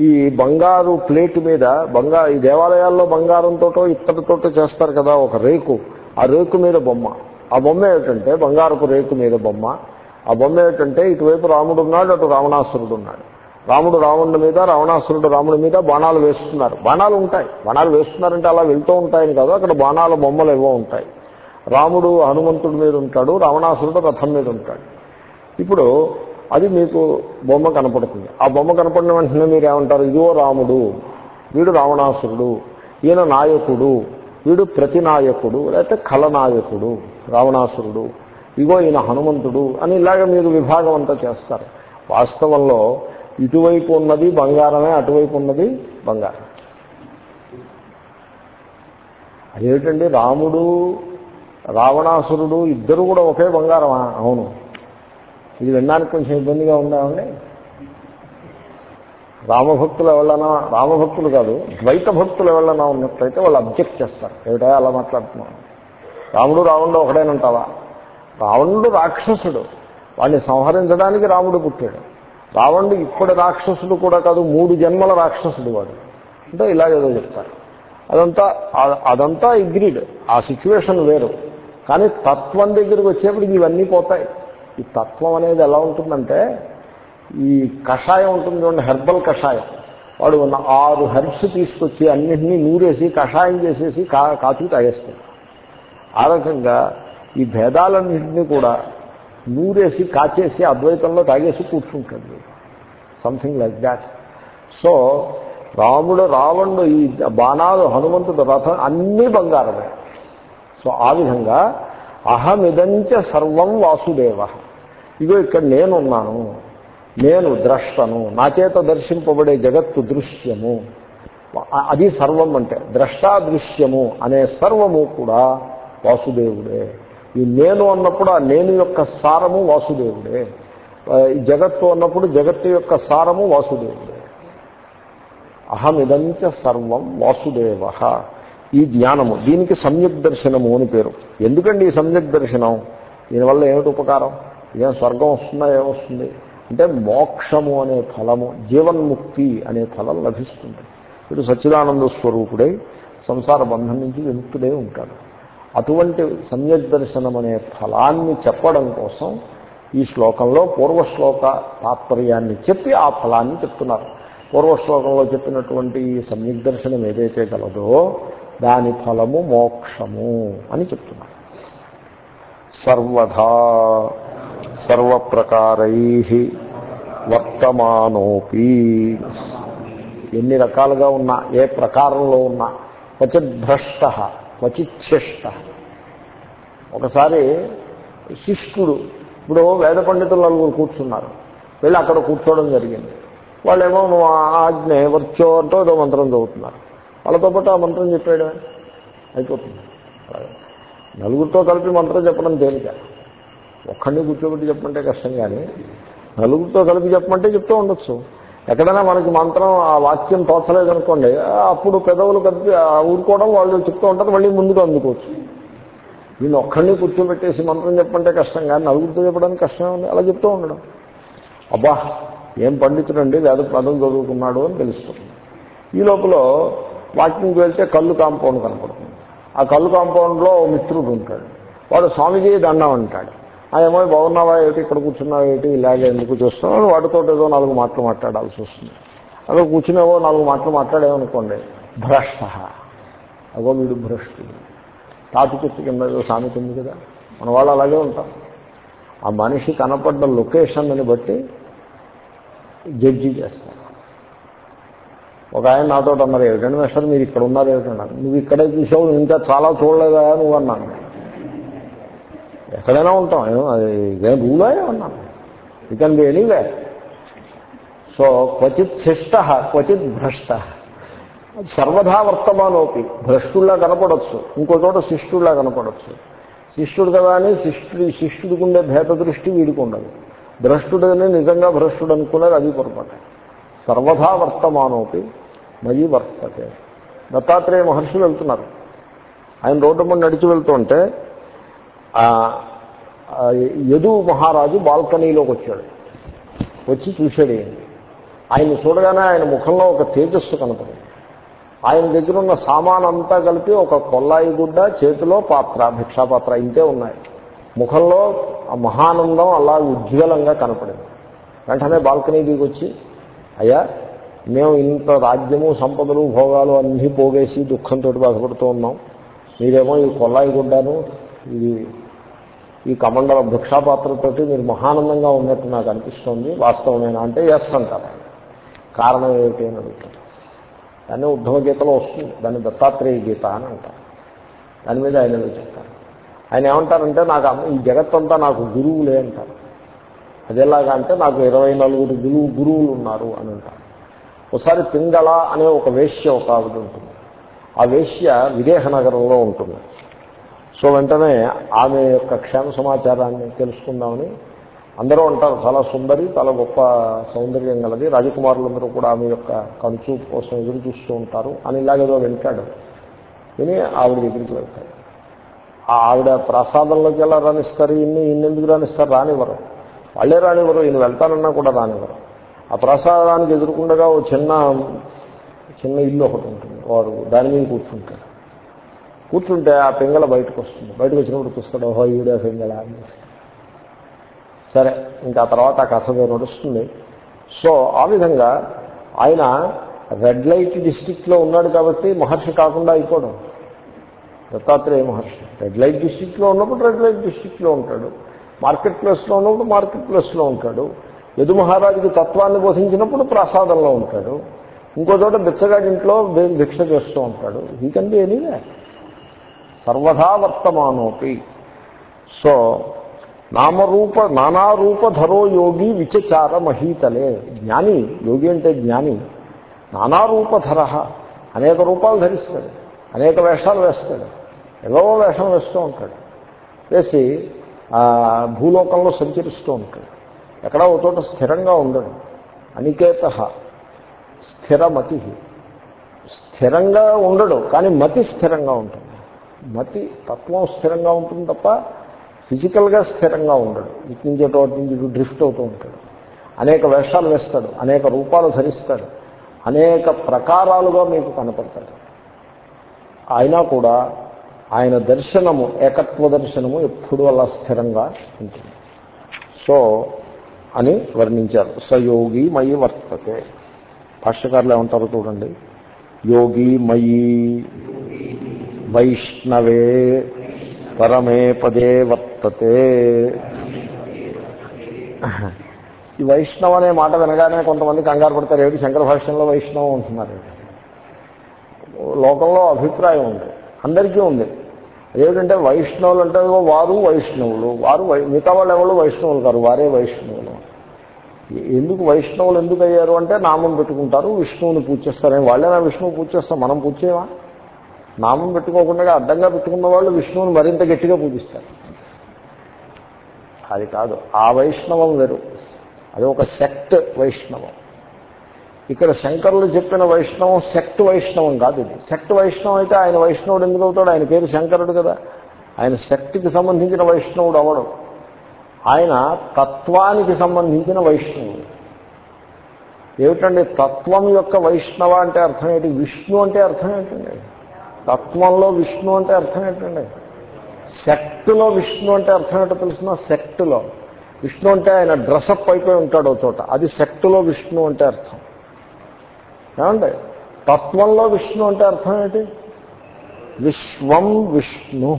ఈ బంగారు ప్లేట్ మీద బంగా ఈ దేవాలయాల్లో బంగారంతోటో ఇత్తడితోటో చేస్తారు కదా ఒక రేకు. ఆ రేకు మీద బొమ్మ. ఆ బొమ్మ ఏమిటంటే బంగారపు రేకు మీద బొమ్మ. ఆ బొమ్మ ఏమిటంటే ఇటువైపు రాముడు ఉన్నాడు అటు రావణాసురుడు ఉన్నాడు. రాముడు రావణుడి మీద రావణాసురుడు రాముడి మీద బాణాలు వేస్తున్నారు. బాణాలు ఉంటాయి. బాణాలు వేస్తున్నారంటే అలా వెళ్తూ ఉంటాయని కాదు. అక్కడ బాణాల బొమ్మలు ఏవో ఉంటాయి. రాముడు హనుమంతుడి మీద ఉంటాడు రావణాసురుడు రథం మీద ఉంటాడు. ఇప్పుడు అది మీకు బొమ్మ కనపడుతుంది. ఆ బొమ్మ కనపడిన వెంటనే మీరు ఏమంటారు? ఇదిగో రాముడు వీడు రావణాసురుడు ఈయన నాయకుడు వీడు ప్రతినాయకుడు లేకపోతే ఖలనాయకుడు రావణాసురుడు ఇగో ఈయన హనుమంతుడు అని ఇలాగ మీరు విభాగం అంతా చేస్తారు. వాస్తవంలో ఇటువైపు ఉన్నది బంగారమే అటువైపు ఉన్నది బంగారం. అదేమిటండి? రాముడు రావణాసురుడు ఇద్దరు కూడా ఒకే బంగారమా? అవును. ఇది వినడానికి కొంచెం ఇబ్బందిగా ఉందామండి రామభక్తులు ఎవరన్నా రామభక్తులు కాదు ద్వైత భక్తులు ఎవరన్నా ఉన్నట్లయితే వాళ్ళు అబ్జెక్ట్ చేస్తారు. ఏమిటా అలా మాట్లాడుతున్నాను రాముడు రావణుడు ఒకడేనంటావా రావణుడు రాక్షసుడు. వాడిని సంహరించడానికి రాముడు పుట్టాడు. రావణుడు ఇప్పుడు రాక్షసుడు కూడా కాదు మూడు జన్మల రాక్షసుడు వాడు. అంటే ఇలాగేదో చెప్తారు. అదంతా అదంతా అగ్రీడ్. ఆ సిచ్యువేషన్ వేరు. కానీ తత్వం దగ్గరికి వచ్చేప్పటికి ఇవన్నీ పోతాయి. ఈ తత్వం అనేది ఎలా ఉంటుందంటే ఈ కషాయం ఉంటుంది చూడండి హెర్బల్ కషాయం. వాడు ఉన్న ఆరు హెర్బ్స్ తీసుకొచ్చి అన్నింటినీ నూరేసి కషాయం చేసేసి కా కాచు తాగేస్తాడు. ఆ రకంగా ఈ భేదాలన్నింటినీ కూడా నూరేసి కాచేసి అద్వైతంలో తాగేసి కూర్చుంటాడు సంథింగ్ లైక్ దాట్ సో రాముడు రావణుడు ఈ బాణాలు హనుమంతుడు రథం అన్నీ బంగారమే. సో ఆ విధంగా అహమిదంచ సర్వం వాసుదేవ. ఇగో ఇక్కడ నేనున్నాను నేను ద్రష్టను నా చేత దర్శింపబడే జగత్తు దృశ్యము. అది సర్వం అంటే ద్రష్టాదృశ్యము అనే సర్వము కూడా వాసుదేవుడే. ఈ నేను అన్నప్పుడు ఆ నేను యొక్క సారము వాసుదేవుడే. ఈ జగత్తు అన్నప్పుడు జగత్తు యొక్క సారము వాసుదేవుడే. అహమిదంచ సర్వం వాసుదేవ. ఈ జ్ఞానము దీనికి సమ్యక్ దర్శనము అని పేరు. ఎందుకండి ఈ సమ్యక్ దర్శనం? దీనివల్ల ఏమిటి ఉపకారం? ఏం స్వర్గం వస్తుందా ఏమొస్తుంది అంటే మోక్షము అనే ఫలము జీవన్ముక్తి అనే ఫలం లభిస్తుంది. వీడు సచ్చిదానంద స్వరూపుడై సంసార బంధం నుంచి విముక్తుడై ఉంటాడు. అటువంటి సమ్యక్ దర్శనం అనే ఫలాన్ని చెప్పడం కోసం ఈ శ్లోకంలో పూర్వ శ్లోక తాత్పర్యాన్ని చెప్పి ఆ ఫలాన్ని చెప్తున్నారు. పూర్వ శ్లోకంలో చెప్పినటువంటి ఈ సమ్యక్ దర్శనం ఏదైతే గలదో దాని ఫలము మోక్షము అని చెప్తున్నారు. సర్వధా సర్వప్రకారై వర్తమానోపి. ఎన్ని రకాలుగా ఉన్నా ఏ ప్రకారంలో ఉన్నా క్వచిద్భ్రష్ట భ్రష్ట ఒకసారి శిష్టుడు ఇప్పుడు వేద పండితులు నలుగురు కూర్చున్నారు. వెళ్ళి అక్కడ కూర్చోవడం జరిగింది. వాళ్ళేమో నువ్వు ఆజ్ఞ వర్చో అంటూ ఏదో మంత్రం చదువుతున్నారు. వాళ్ళతో పాటు ఆ మంత్రం చెప్పాడు అయిపోతుంది. నలుగురితో కలిపి మంత్రం చెప్పడం తేలిక. ఒక్కడిని కూర్చోబెట్టి చెప్పమంటే కష్టం కానీ నలుగురితో కలిపి చెప్పమంటే చెప్తూ ఉండొచ్చు. ఎక్కడైనా మనకి మంత్రం ఆ వాక్యం తోచలేదు అనుకోండి అప్పుడు పెదవులు కలిపి ఊరుకోవడం వాళ్ళు చెప్తూ ఉంటారు మళ్ళీ ముందుకు అందుకోవచ్చు. నేను ఒక్కడిని కూర్చోబెట్టేసి మంత్రం చెప్పంటే కష్టం కానీ నలుగురితో చెప్పడానికి కష్టం ఉంది. అలా చెప్తూ ఉండడం. అబ్బా ఏం పండితుడండి వేద పదం చదువుకున్నాడు అని తెలుస్తుంది. ఈ లోపల వాకింగ్కి వెళ్తే కళ్ళు కాంపౌండ్ కనపడుతుంది. ఆ కళ్ళు కాంపౌండ్లో మిత్రుడు ఉంటాడు. వాడు స్వామిజీ దండం అంటాడు. ఆ ఏమో బాగున్నావా ఏమిటి ఇక్కడ కూర్చున్నావా ఏమిటి ఇలాగే ఎందుకు చూస్తున్నావు? వాడితో ఏదో నాలుగు మాటలు మాట్లాడాల్సి వస్తుంది. అక్కడ కూర్చునేవో నాలుగు మాటలు మాట్లాడేమనుకోండి భ్రష్ట. అగో వీడు భ్రష్టుడు. తాటి చెట్టు కింద సామెత ఉంది కదా. మన వాళ్ళు అలాగే ఉంటాం. ఆ మనిషి కనపడ్డ లొకేషన్ని బట్టి జడ్జి చేస్తారు. ఒక ఆయన నాతో అన్నారు ఏమిటండి మిస్టర్ మీరు ఇక్కడ ఉన్నారు? ఏమిటన్నారు నువ్వు ఇక్కడే చూసావు ఇంకా చాలా చూడలేదా? నువ్వు అన్నాను. ఎక్కడైనా ఉంటాం అది ఇదేం రూలా అన్నాను. You can be anyway so క్వచిత్ శిష్ట క్వచిత్ భ్రష్ట. సర్వధా వర్తమానోపి భ్రష్టుల్లా కనపడవచ్చు ఇంకో చోట శిష్టుల్లా కనపడవచ్చు శిష్టుడు కదా అని శిష్టుడి శిష్యుడికి ఉండే భేద దృష్టి వీడికి ఉండదు. భ్రష్టుడని నిజంగా భ్రష్టుడు అనుకున్నది అది పొరపాటు. సర్వధా వర్తమానోపి మయి వర్తతే. దత్తాత్రేయ మహర్షి వెళ్తున్నారు. ఆయన రోడ్డు ముందు నడిచి వెళ్తుంటే యదు మహారాజు బాల్కనీలోకి వచ్చాడు. వచ్చి చూశాడు ఆయన చూడగానే ఆయన ముఖంలో ఒక తేజస్సు కనపడింది. ఆయన దగ్గర ఉన్న సామాన్ అంతా కలిపి ఒక కొల్లాయి గుడ్డ చేతిలో పాత్ర భిక్షాపాత్ర ఇంతే ఉన్నాయి. ముఖంలో ఆ మహానందం అలా ఉజ్వలంగా కనపడింది. వెంటనే బాల్కనీ దిగి వచ్చి అయ్యా మేము ఇంత రాజ్యము సంపదలు భోగాలు అన్నీ పోగేసి దుఃఖంతో బాధపడుతూ ఉన్నాం. మీరేమో ఈ కొల్లాయి గుడ్డాను ఇది ఈ కమండల భిక్షాపాత్రతోటి మీరు మహానందంగా ఉన్నట్టు నాకు అనిపిస్తుంది. వాస్తవమేనా అంటే ఎస్ అంటారు కారణం ఏమిటి అని అడుగుతారు. దాన్ని ఉద్ధవ గీతలో వస్తుంది. దాన్ని దత్తాత్రేయ గీత అని అంటారు. దాని మీద ఆయన చెప్తారు. ఆయన ఏమంటారంటే నాకు ఈ జగత్తంతా నాకు గురువులే అంటారు. అదేలాగా అంటే నాకు ఇరవై నలుగురు గురువు గురువులు ఉన్నారు అని అంటారు. ఒకసారి పింగళ అనే ఒక వేశ్య ఒక ఆవిడ ఉంటుంది. ఆ వేశ్య విదేహ నగరంలో ఉంటుంది. సో వెంటనే ఆమె యొక్క క్షేమ సమాచారాన్ని తెలుసుకుందామని అందరూ ఉంటారు చాలా సుందరి చాలా గొప్ప సౌందర్యం గలది. రాజకుమారులందరూ కూడా ఆమె యొక్క కంచు కోసం ఎదురు చూస్తూ ఉంటారు అని ఇలాగేదో వెళ్తాడు విని ఆవిడ దగ్గరికి వెళ్తాడు. ఆ ఆవిడ ప్రసాదంలోకి ఎలా రాణిస్తారు? ఇన్ని ఇన్నెందుకు రాణిస్తారు? రానివ్వరు. వాళ్ళే రానివ్వరు. ఈయన వెళ్తానన్నా కూడా రానివ్వరు. ఆ ప్రసాదానికి ఎదుర్కొండగా ఓ చిన్న చిన్న ఇల్లు ఒకటి ఉంటుంది. వారు దాని మీద కూర్చుంటారు. కూర్చుంటే ఆ పింగళ బయటకు వస్తుంది. బయటకు వచ్చినప్పుడు చూస్తాడు ఓహో ఈడే పింగళ అని. సరే ఇంకా తర్వాత ఆ కథ నడుస్తుంది. సో ఆ విధంగా ఆయన రెడ్ లైట్ డిస్టిక్లో ఉన్నాడు కాబట్టి మహర్షి కాకుండా అయిపోవడం దత్తాత్రేయ మహర్షి. రెడ్ లైట్ డిస్టిక్లో ఉన్నప్పుడు రెడ్ లైట్ డిస్టిక్లో ఉంటాడు. మార్కెట్ ప్లేస్లో ఉన్నప్పుడు మార్కెట్ ప్లేస్లో ఉంటాడు. యదు మహారాజుకి తత్వాన్ని బోధించినప్పుడు ప్రసాదంలో ఉంటాడు. ఇంకో చోట బిచ్చగాడింట్లో భిక్ష చేస్తూ ఉంటాడు. ఈ కెన్ బి ఎనీవే సర్వదా వర్తమానోపి. సో నామరూప నానారూపధరో యోగి విచచార మహీతలే. జ్ఞాని యోగి అంటే జ్ఞాని. నానారూపధర. అనేక రూపాలు ధరిస్తాడు. అనేక వేషాలు వేస్తాడు. ఏదో వేషం వేస్తూ ఉంటాడు. వేసి భూలోకంలో సంచరిస్తూ ఉంటాడు. ఎక్కడ ఒక చోట స్థిరంగా ఉండడు. అనికేత స్థిరమతి. స్థిరంగా ఉండడు కానీ మతి స్థిరంగా ఉంటుంది. మతి తత్వం స్థిరంగా ఉంటుంది తప్ప ఫిజికల్గా స్థిరంగా ఉండడు. ఇటు నుంచి అటు నుంచి ఇటు డ్రిఫ్ట్ అవుతూ ఉంటాడు. అనేక వేషాలు వేస్తాడు అనేక రూపాలు ధరిస్తాడు అనేక ప్రకారాలుగా మీకు కనపడతాడు. అయినా కూడా ఆయన దర్శనము ఏకత్వ దర్శనము ఎప్పుడూ అలా స్థిరంగా ఉంటుంది. సో అని వర్ణించారు. సయోగి మయి వర్తతే. భాష్యకారులు ఏమంటారు చూడండి. యోగి మయి వైష్ణవే పరమే పదే వర్తతే. ఈ వైష్ణవ అనే మాట వినగానే కొంతమంది కంగారు పడతారు. ఏమిటి? శంకర భాష్యంలో వైష్ణవం ఉంటున్నారు లోకంలో అభిప్రాయం ఉంది. అందరికీ ఉంది. అదేమిటంటే వైష్ణవులు అంటే వారు వైష్ణవులు వారు మిగతా వాళ్ళు ఎవరు వైష్ణవులు కారు వారే వైష్ణవులు. ఎందుకు వైష్ణవులు ఎందుకు అయ్యారు అంటే నామం పెట్టుకుంటారు విష్ణువుని పూజ చేస్తారని వాళ్ళేనా విష్ణువు పూజ చేస్తాం మనం పూజ చేయమా? నామం పెట్టుకోకుండా అడ్డంగా పెట్టుకున్న వాళ్ళు విష్ణువుని మరింత గట్టిగా పూజిస్తారు. అది కాదు ఆ వైష్ణవం వేరు. అది ఒక సెక్ట్ వైష్ణవం. ఇక్కడ శంకరులు చెప్పిన వైష్ణవం సెక్ట్ వైష్ణవం కాదు ఇది. సెక్ట్ వైష్ణవం అయితే ఆయన వైష్ణవుడు ఎందుకు అవుతాడు? ఆయన పేరు శంకరుడు కదా. ఆయన శక్తికి సంబంధించిన వైష్ణవుడు అవడం ఆయన తత్వానికి సంబంధించిన వైష్ణవుడు. ఏమిటండి? తత్వం యొక్క వైష్ణవ అంటే అర్థం ఏంటి? విష్ణు అంటే అర్థం ఏంటండి? తత్వంలో విష్ణు అంటే అర్థం ఏంటండి? శక్తిలో విష్ణు అంటే అర్థం ఏంటో తెలుసిన? శక్తులో. విష్ణు అంటే ఆయన డ్రెస్అప్ అయిపోయి ఉంటాడు చోట. అది శక్తిలో విష్ణు అంటే అర్థం. ఏమండి? తత్వంలో విష్ణు అంటే అర్థం ఏంటి? విశ్వం విష్ణు.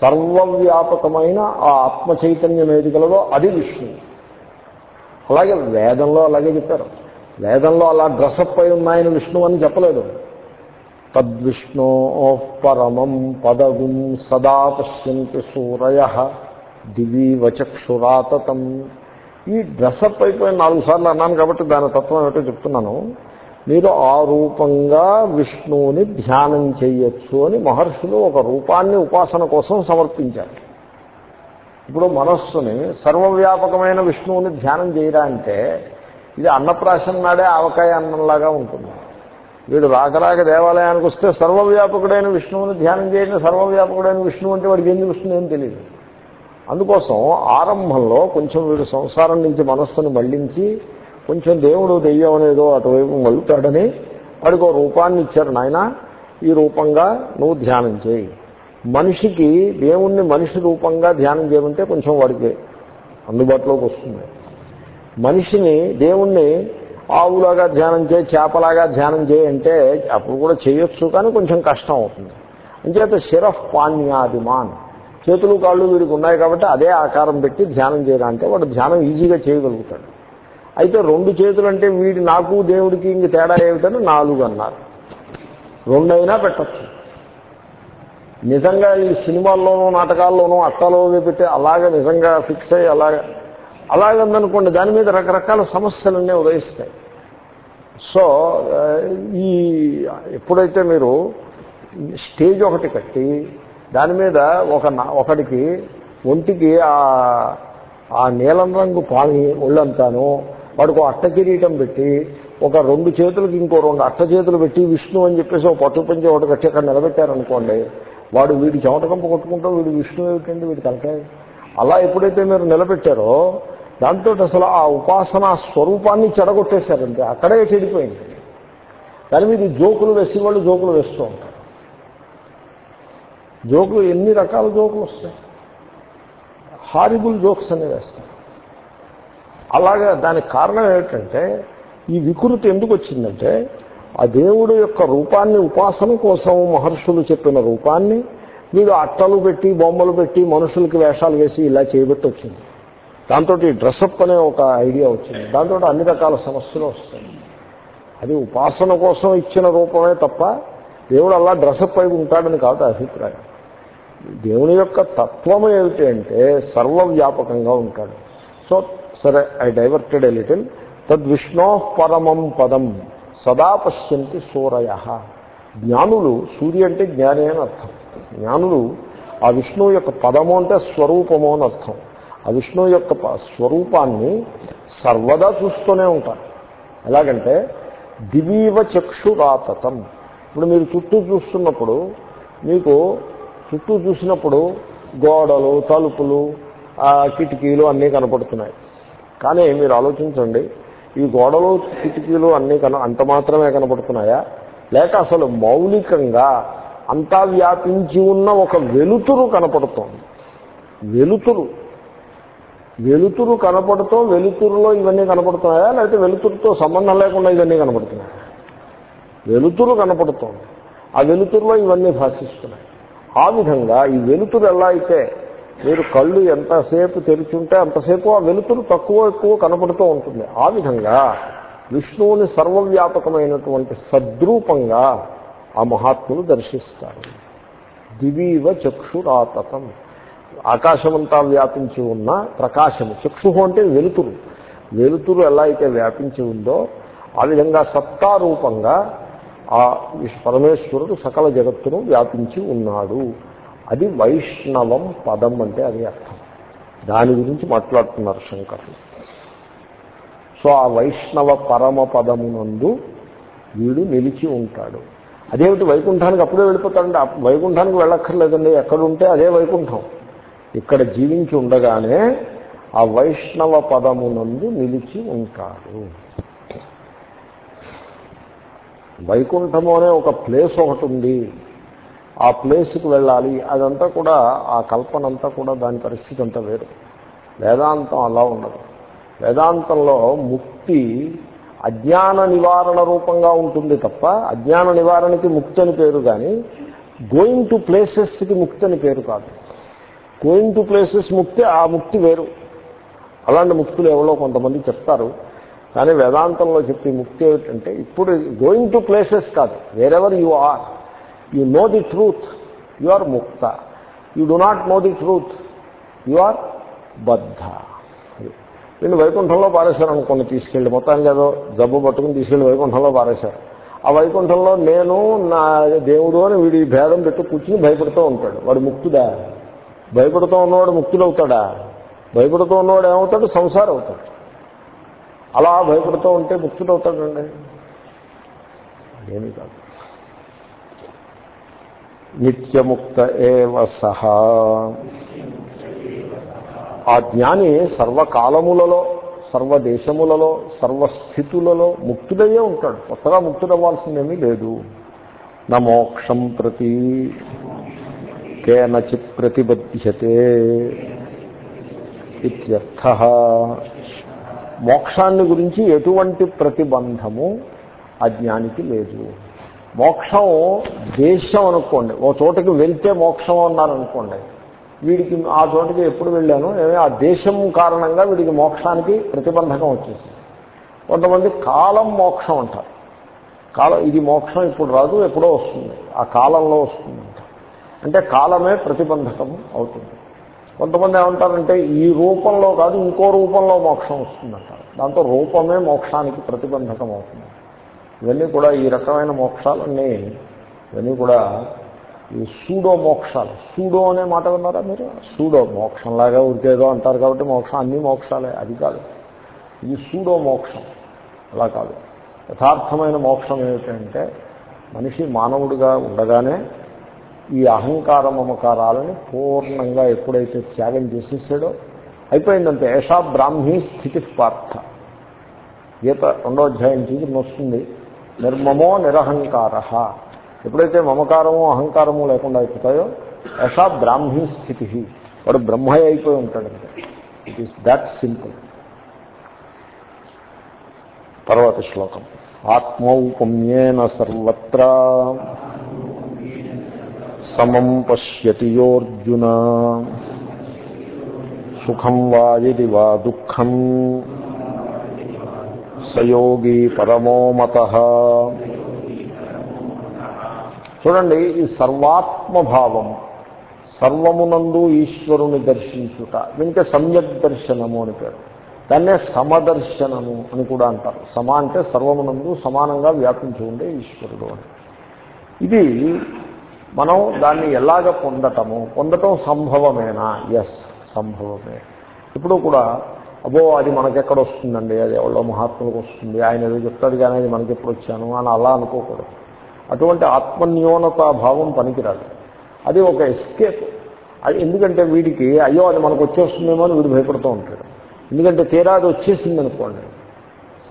సర్వవ్యాపకమైన ఆ ఆత్మ చైతన్యం ఏది కలదో అది విష్ణు. అలాగే వేదంలో అలాగే చెప్పారు. వేదంలో అలా డ్రెస్అప్ అయి ఉన్నాయని విష్ణు అని చెప్పలేదు. తద్విష్ణో పరమం పదగుం సదా పశ్యంతి సూరయ దివీ వచక్షురాతతం. ఈ డ్రెస్అప్ అయిపోయిన నాలుగు సార్లు అన్నాను కాబట్టి దాని తత్వం ఏమిటో చెప్తున్నాను. మీరు ఆ రూపంగా విష్ణువుని ధ్యానం చేయొచ్చు అని మహర్షులు ఒక రూపాన్ని ఉపాసన కోసం సమర్పించారు. ఇప్పుడు మనస్సుని సర్వవ్యాపకమైన విష్ణువుని ధ్యానం చేయరా అంటే ఇది అన్నప్రాశం నాడే ఆవకాయ అన్నంలాగా ఉంటుంది. వీడు రాకరాక దేవాలయానికి వస్తే సర్వవ్యాపకుడైన విష్ణువుని ధ్యానం చేయడం సర్వవ్యాపకుడైన విష్ణువు అంటే వాడికి ఏం తెలుస్తుంది ఏం తెలియదు. అందుకోసం ఆరంభంలో కొంచెం వీడు సంసారం నుంచి మనస్సును మళ్ళించి కొంచెం దేవుడు దెయ్యం అనేదో అటువైపు మళ్ళుతాడని వాడికి ఒక రూపాన్ని ఇచ్చారు నాయన. ఈ రూపంగా నువ్వు ధ్యానం చేయి. మనిషికి దేవుణ్ణి మనిషి రూపంగా ధ్యానం చేయమంటే కొంచెం వాడికి అందుబాటులోకి వస్తుంది. మనిషిని దేవుణ్ణి ఆవులాగా ధ్యానం చేయి చేపలాగా ధ్యానం చేయి అంటే అప్పుడు కూడా చేయొచ్చు కానీ కొంచెం కష్టం అవుతుంది. అంచేత శిరఫ్ పాణ్యాదిమాన్. చేతులు కాళ్ళు వీడికి ఉన్నాయి కాబట్టి అదే ఆకారం పెట్టి ధ్యానం చేయడం అంటే వాడు ధ్యానం ఈజీగా చేయగలుగుతాడు. అయితే రెండు చేతులు అంటే వీడి నాకు దేవుడికి ఇంక తేడా ఏమిటని నాలుగు అన్నారు. రెండైనా పెట్టచ్చు. నిజంగా ఈ సినిమాల్లోనూ నాటకాల్లోనూ అట్టలో పెట్టి అలాగే నిజంగా ఫిక్స్ అయ్యి అలాగే అలాగందనుకోండి దాని మీద రకరకాల సమస్యలన్నీ ఉదయిస్తాయి. సో ఈ ఎప్పుడైతే మీరు స్టేజ్ ఒకటి కట్టి దాని మీద ఒక నా- ఒకడికి ఒంటికి ఆ ఆ నీలం రంగు పాని ఒళ్ళంతాను వాడికి ఒక అట్ట కిరీటం పెట్టి ఒక రెండు చేతులకి ఇంకో రెండు అట్ట చేతులు పెట్టి విష్ణు అని చెప్పేసి ఒక పట్టు పంచి ఒకటి కట్టి అక్కడ నిలబెట్టారనుకోండి వాడు వీడి చెమటకంప కొట్టుకుంటూ వీడు విష్ణు ఏమిటండి వీడి తలకాయ? అలా ఎప్పుడైతే మీరు నిలబెట్టారో దాంతో అసలు ఆ ఉపాసన స్వరూపాన్ని చెడగొట్టేశారంటే అక్కడే చెడిపోయింది. దాని మీద జోకులు వేసి వాళ్ళు జోకులు వేస్తూ ఉంటారు. జోకులు ఎన్ని రకాల జోకులు వస్తాయి? హారిబుల్ జోక్స్ అని వేస్తాయి అలాగే దానికి కారణం ఏమిటంటే ఈ వికృతి ఎందుకు వచ్చిందంటే ఆ దేవుడు యొక్క రూపాన్ని ఉపాసన కోసం మహర్షులు చెప్పిన రూపాన్ని వీడు అట్టలు పెట్టి బొమ్మలు పెట్టి మనుషులకి వేషాలు వేసి ఇలా చేయబెట్టి వచ్చింది. దాంతో ఈ డ్రెస్అప్ అనే ఒక ఐడియా వచ్చింది. దాంతో అన్ని రకాల సమస్యలు వస్తాయి. అది ఉపాసన కోసం ఇచ్చిన రూపమే తప్ప దేవుడు అలా డ్రెస్అప్ అయి ఉంటాడని కాదు అభిప్రాయం. దేవుని యొక్క తత్వము ఏమిటి అంటే సర్వవ్యాపకంగా ఉంటాడు. సో సరే ఐ డైవర్టెడ్ ఎ లిటిల్ తద్విష్ణో పరమం పదం సదా పశ్యంతి సూరయ. జ్ఞానులు సూర్య అంటే జ్ఞానే అని అర్థం. జ్ఞానులు ఆ విష్ణువు యొక్క పదము అంటే స్వరూపము అని అర్థం. ఆ విష్ణువు యొక్క ప- స్వరూపాన్ని సర్వదా చూస్తూనే ఉంటారు. ఎలాగంటే దివీవ చక్షురాతతం. ఇప్పుడు మీరు చుట్టూ చూస్తున్నప్పుడు మీకు చుట్టూ చూసినప్పుడు గోడలు తలుపులు ఆ, కిటికీలు అన్నీ కనపడుతున్నాయి. కానీ మీరు ఆలోచించండి ఈ గోడలు కిటికీలు అన్నీ కన అంత మాత్రమే కనపడుతున్నాయా? లేక అసలు మౌలికంగా అంతా వ్యాపించి ఉన్న ఒక వెలుతురు కనపడుతోంది. వెలుతురు. వెలుతురు కనపడుతూ వెలుతురులో ఇవన్నీ కనపడుతున్నాయా? లేకపోతే వెలుతురుతో సంబంధం లేకుండా ఇవన్నీ కనపడుతున్నాయా? వెలుతురు కనపడుతోంది. ఆ వెలుతురులో ఇవన్నీ భాషిస్తున్నాయి. ఆ విధంగా ఈ వెలుతురు ఎలా అయితే మీరు కళ్ళు ఎంతసేపు తెరుచుంటే అంతసేపు ఆ వెలుతురు తక్కువ ఎక్కువ కనపడుతూ ఉంటుంది. ఆ విధంగా విష్ణువుని సర్వవ్యాపకమైనటువంటి సద్రూపంగా ఆ మహాత్ములు దర్శిస్తారు. దివీవ చక్షురాతతం. ఆకాశమంతా వ్యాపించి ఉన్న ప్రకాశము. చక్షు అంటే వెలుతురు. వెలుతురు ఎలా అయితే వ్యాపించి ఉందో ఆ విధంగా సత్తారూపంగా ఆ పరమేశ్వరుడు సకల జగత్తును వ్యాపించి ఉన్నాడు. అది వైష్ణవం పదం అంటే అది అర్థం. దాని గురించి మాట్లాడుతున్నారు శంకరులు సో ఆ వైష్ణవ పరమ పదమునందు వీడు నిలిచి ఉంటాడు. అదేమిటి వైకుంఠానికి అప్పుడే వెళ్ళిపోతాడండి ఆ వైకుంఠానికి వెళ్ళక్కర్లేదండి ఎక్కడుంటే అదే వైకుంఠం. ఇక్కడ జీవించి ఉండగానే ఆ వైష్ణవ పదమునందు నిలిచి ఉంటాడు. వైకుంఠము అనే ఒక ప్లేస్ ఒకటి ఉంది. ఆ ప్లేస్కి వెళ్ళాలి. అదంతా కూడా ఆ కల్పన అంతా కూడా దాని పరిస్థితి అంతా వేరు. వేదాంతం అలా ఉండదు. వేదాంతంలో ముక్తి అజ్ఞాన నివారణ రూపంగా ఉంటుంది తప్ప అజ్ఞాన నివారణకి ముక్తి అని పేరు కానీ గోయింగ్ టు ప్లేసెస్కి ముక్తి అని పేరు కాదు. గోయింగ్ టు ప్లేసెస్ ముక్తి ఆ ముక్తి వేరు. అలాంటి ముక్తులు ఎవరో కొంతమంది చెప్తారు. కానీ వేదాంతంలో చెప్పే ముక్తి ఏమిటంటే ఇప్పుడు గోయింగ్ టు ప్లేసెస్ కాదు wherever you are you know the truth you are ముక్త you do not know the truth you are బద్ధ వీళ్ళు వైకుంఠంలో పారేశారు అనుకోండి తీసుకెళ్ళి మొత్తానికి ఏదో జబ్బు పట్టుకుని తీసుకెళ్ళి వైకుంఠంలో పారేశారు. ఆ వైకుంఠంలో నేను నా దేవుడు అని వీడి భేదం పెట్టు కూర్చుని భయపడుతూ ఉంటాడు. వాడు ముక్తుడా? భయపడుతూ ఉన్నవాడు ముక్తుడవుతాడా? భయపడుతూ ఉన్నవాడు ఏమవుతాడు? సంసారం అవుతాడు అలా భయపడుతూ ఉంటే ముక్తుడవుతాడండి ఏమీ కాదు. నిత్యముక్త ఏవ సహా. ఆ జ్ఞాని సర్వకాలములలో సర్వదేశములలో సర్వస్థితులలో ముక్తుడయ్యే ఉంటాడు. కొత్తగా ముక్తుడవ్వాల్సిందేమీ లేదు. నా మోక్షం ప్రతి కేనచిత్ ప్రతిబధ్యతే. ఇత్యర్థ. మోక్షాన్ని గురించి ఎటువంటి ప్రతిబంధము అజ్ఞానికి లేదు. మోక్షం దేశం అనుకోండి. ఓ చోటకి వెళ్తే మోక్షం అన్నారనుకోండి. వీడికి ఆ చోటకి ఎప్పుడు వెళ్ళాను? ఏమే ఆ దేశం కారణంగా వీడికి మోక్షానికి ప్రతిబంధకం వచ్చేసింది. కొంతమంది కాలం మోక్షం అంటారు. కాలం ఇది మోక్షం ఇప్పుడు రాదు ఎప్పుడో వస్తుంది. ఆ కాలంలో వస్తుంది అంటే కాలమే ప్రతిబంధకం అవుతుంది. కొంతమంది ఏమంటారంటే ఈ రూపంలో కాదు ఇంకో రూపంలో మోక్షం వస్తుందంటారు దాంతో రూపమే మోక్షానికి ప్రతిబంధకం అవుతుంది. ఇవన్నీ కూడా ఈ రకమైన మోక్షాలన్నీ ఇవన్నీ కూడా ఈ సూడో మోక్షాలు. సూడో అనే మాట విన్నారా మీరు? సూడో మోక్షంలాగా ఉరికేదో అంటారు కాబట్టి మోక్షం అన్ని మోక్షాలే అది కాదు. ఇది సూడో మోక్షం అలా కాదు. యథార్థమైన మోక్షం ఏమిటంటే మనిషి మానవుడిగా ఉండగానే ఈ అహంకార మమకారాలని పూర్ణంగా ఎప్పుడైతే త్యాగం చేసేసాడో అయిపోయిందంటే ఏషా బ్రాహ్మీ స్థితి పార్థ. గీత రెండో అధ్యాయం నుంచి వస్తుంది నిర్మమో నిరహంకార. ఎప్పుడైతే మమకారము అహంకారము లేకుండా అయిపోతాయో యషా బ్రాహ్మీ స్థితి. వాడు బ్రహ్మయ్య అయిపోయి ఉంటాడంటే ఇట్ ఈస్ దాట్ సింపుల్ తర్వాత శ్లోకం. ఆత్మౌపమ్యేన సర్వత్రా. సమం పశ్యతి యోర్జున. సుఖం వా ఇది వా దుఃఖం. సయోగి పరమో మత. చూడండి ఈ సర్వాత్మభావం సర్వమునందు ఈశ్వరుని దర్శించుట. దీనికి సమ్యక్ దర్శనము అని పేరు. దాన్నే సమదర్శనము అని కూడా అంటారు. సమ అంటే సర్వమునందు సమానంగా వ్యాపించి ఉండే ఈశ్వరుడు అని. ఇది మనం దాన్ని ఎలాగ పొందటము? పొందటం సంభవమేనా? ఎస్ సంభవమే. ఇప్పుడు కూడా అబ్బో అది మనకెక్కడ వస్తుందండి? అది ఎవరో మహాత్ములకు వస్తుంది. ఆయన ఏదో చెప్తాడు కానీ అది మనకి ఎప్పుడు వచ్చాను అని అలా అనుకోకూడదు. అటువంటి ఆత్మన్యూనత భావం పనికిరాదు. అది ఒక ఎస్కేప్ అది ఎందుకంటే వీడికి అయ్యో అది మనకు వచ్చేస్తుందేమో అని వీడు భయపడుతూ ఉంటాడు. ఎందుకంటే తీరా అది వచ్చేసింది అనుకోండి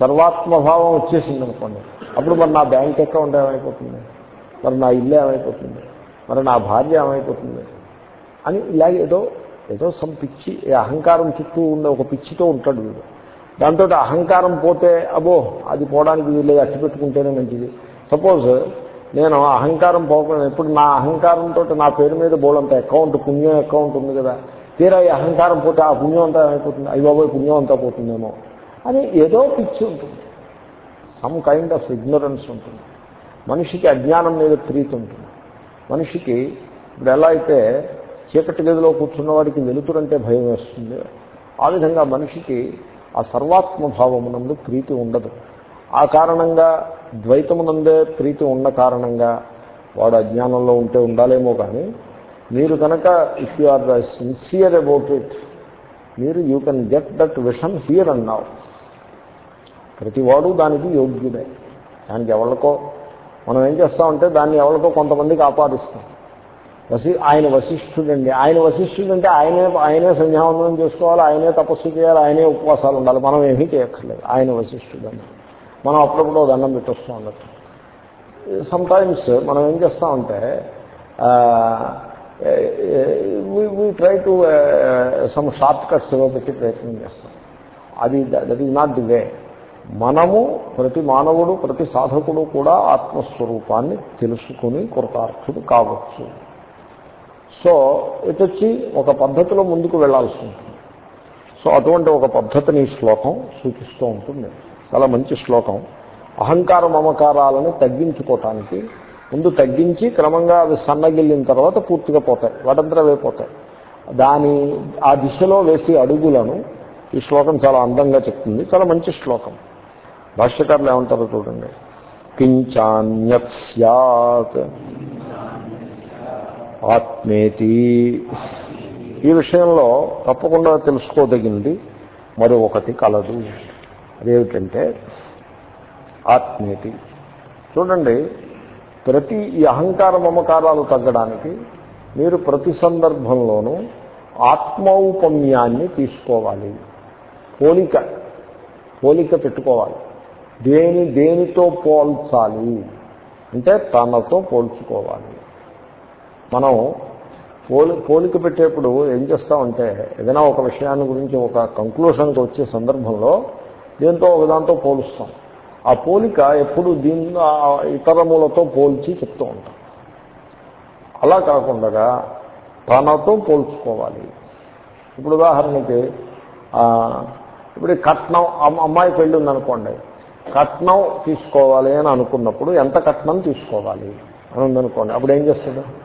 సర్వాత్మభావం వచ్చేసింది అనుకోండి అప్పుడు మరి నా బ్యాంక్ అకౌంట్ ఏమైపోతుంది? మరి నా ఇల్లు ఏమైపోతుంది? మరి నా భార్య ఏమైపోతుంది? అని ఇలాగ ఏదో ఏదో సమ్ పిచ్చి అహంకారం చుట్టూ ఉండే ఒక పిచ్చితో ఉంటాడు వీడు. దాంతో అహంకారం పోతే అబో అది పోవడానికి వీళ్ళు అట్టి పెట్టుకుంటేనే మంచిది. సపోజ్ నేను అహంకారం పోకుండా ఇప్పుడు నా అహంకారంతో నా పేరు మీద బోలంత అకౌంట్ పుణ్యం అకౌంట్ ఉంది కదా. తీరా ఈ అహంకారం పోతే ఆ పుణ్యం అంతా అయిపోతుంది అయ్యి బాబోయ్ పుణ్యం అంతా పోతుందేమో. అని ఏదో పిచ్చి ఉంటుంది. సమ్ కైండ్ ఆఫ్ ఇగ్నరెన్స్ ఉంటుంది. మనిషికి అజ్ఞానం మీద ప్రీతి ఉంటుంది. మనిషికి ఇప్పుడు ఎలా అయితే చీకటి గదిలో కూర్చున్న వాడికి వెలుతురంటే భయం వేస్తుంది. ఆ విధంగా మనిషికి ఆ సర్వాత్మభావమునందు ప్రీతి ఉండదు. ఆ కారణంగా ద్వైతమునందే ప్రీతి ఉన్న కారణంగా వాడు అజ్ఞానంలో ఉంటే ఉండాలేమో కానీ మీరు కనుక if you are the sincere about it మీరు you can get that vision here and now ప్రతివాడు దానికి యోగ్యుడే. దానికి ఎవరికో మనం ఏం చేస్తామంటే దాన్ని ఎవరికో కొంతమందికి ఆపాదిస్తాం. వసి ఆయన వశిష్ఠుడండి. ఆయన వశిష్ఠుడంటే ఆయనే ఆయనే సంధ్యావందనం చేసుకోవాలి ఆయనే తపస్సు చేయాలి ఆయనే ఉపవాసాలు ఉండాలి. మనం ఏమీ చేయక్కర్లేదు. ఆయన వశిష్ఠుడని మనం అప్పుడప్పుడు దండం పెట్టొస్తూ ఉండొచ్చు. సమ్టైమ్స్ మనం ఏం చేస్తామంటే we try to some shortcuts పెట్టి ప్రయత్నం చేస్తాం. అది that is not the way మనము ప్రతి మానవుడు ప్రతి సాధకుడు కూడా ఆత్మస్వరూపాన్ని తెలుసుకుని కృతార్థుడు కావచ్చు. సో ఇటొచ్చి ఒక పద్ధతిలో ముందుకు వెళ్ళాల్సి ఉంటుంది. సో అటువంటి ఒక పద్ధతిని ఈ శ్లోకం సూచిస్తూ ఉంటుంది. చాలా మంచి శ్లోకం. అహంకార మమకారాలను తగ్గించుకోవటానికి ముందు తగ్గించి క్రమంగా అవి సన్నగిల్లిన తర్వాత పూర్తిగా పోతాయి వాటంతా అయిపోతాయి దాని ఆ దిశలో వేసే అడుగులను ఈ శ్లోకం చాలా అందంగా చెప్తుంది. చాలా మంచి శ్లోకం. భాష్యకారులు ఏమంటారో చూడండి. కించాన్యత్ సత్ ఆత్మేతి. ఈ విషయంలో తప్పకుండా తెలుసుకోదగింది మరి ఒకటి కలదు. అదేమిటంటే ఆత్మేతి. చూడండి ప్రతి ఈ అహంకార మమకారాలు తగ్గడానికి మీరు ప్రతి సందర్భంలోనూ ఆత్మౌపమ్యాన్ని తీసుకోవాలి. పోలిక పోలిక పెట్టుకోవాలి. దేని దేనితో పోల్చాలి? అంటే తనతో పోల్చుకోవాలి. మనం పోలి పోలిక పెట్టేప్పుడు ఏం చేస్తామంటే ఏదైనా ఒక విషయాన్ని గురించి ఒక కంక్లూషన్కి వచ్చే సందర్భంలో దీంతో ఒకదాంతో పోలుస్తాం. ఆ పోలిక ఎప్పుడు దీని ఇతరములతో పోల్చి చెప్తూ ఉంటాం. అలా కాకుండా తనతో పోల్చుకోవాలి. ఇప్పుడు ఉదాహరణకి ఇప్పుడు కట్నం అమ్మాయి పెళ్ళి ఉందనుకోండి. కట్నం తీసుకోవాలి అని అనుకున్నప్పుడు ఎంత కట్నం తీసుకోవాలి? అని ఉందనుకోండి. అప్పుడు ఏం చేస్తాడు?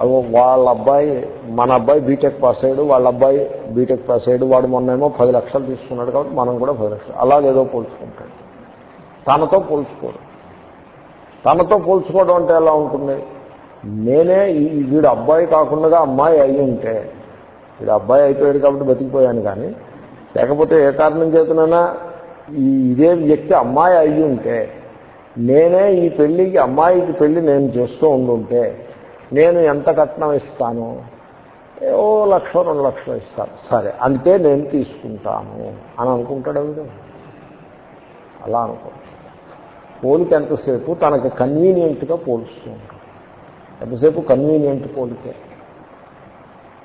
అవి వాళ్ళ అబ్బాయి మన అబ్బాయి బీటెక్ పాస్ అయ్యాడు వాళ్ళ అబ్బాయి బీటెక్ పాస్ అయ్యాడు వాడు మొన్నేమో పది లక్షలు తీసుకున్నాడు కాబట్టి మనం కూడా పది లక్షలు. అలాగేదో పోల్చుకుంటాడు. తనతో పోల్చుకోడు. తనతో పోల్చుకోవడం అంటే ఎలా ఉంటుంది? నేనే వీడు అబ్బాయి కాకుండా అమ్మాయి అయి ఉంటే వీడు అబ్బాయి అయిపోయాడు కాబట్టి బతికిపోయాను కానీ లేకపోతే ఏ కారణం చేతనైనా ఈ ఇదే వ్యక్తి అమ్మాయి అయి ఉంటే నేనే ఈ పెళ్ళికి అమ్మాయికి పెళ్ళి నేను చేస్తూ ఉండుంటే నేను ఎంత కట్నం ఇస్తాను? ఓ లక్ష రెండు లక్షలు ఇస్తాను సరే అంటే నేను తీసుకుంటాను అని అనుకుంటాడు వీడు అలా అనుకో పోలిక ఎంతసేపు? తనకు కన్వీనియంట్గా పోలుస్తూ ఉంటాడు. ఎంతసేపు కన్వీనియంట్ పోలికే?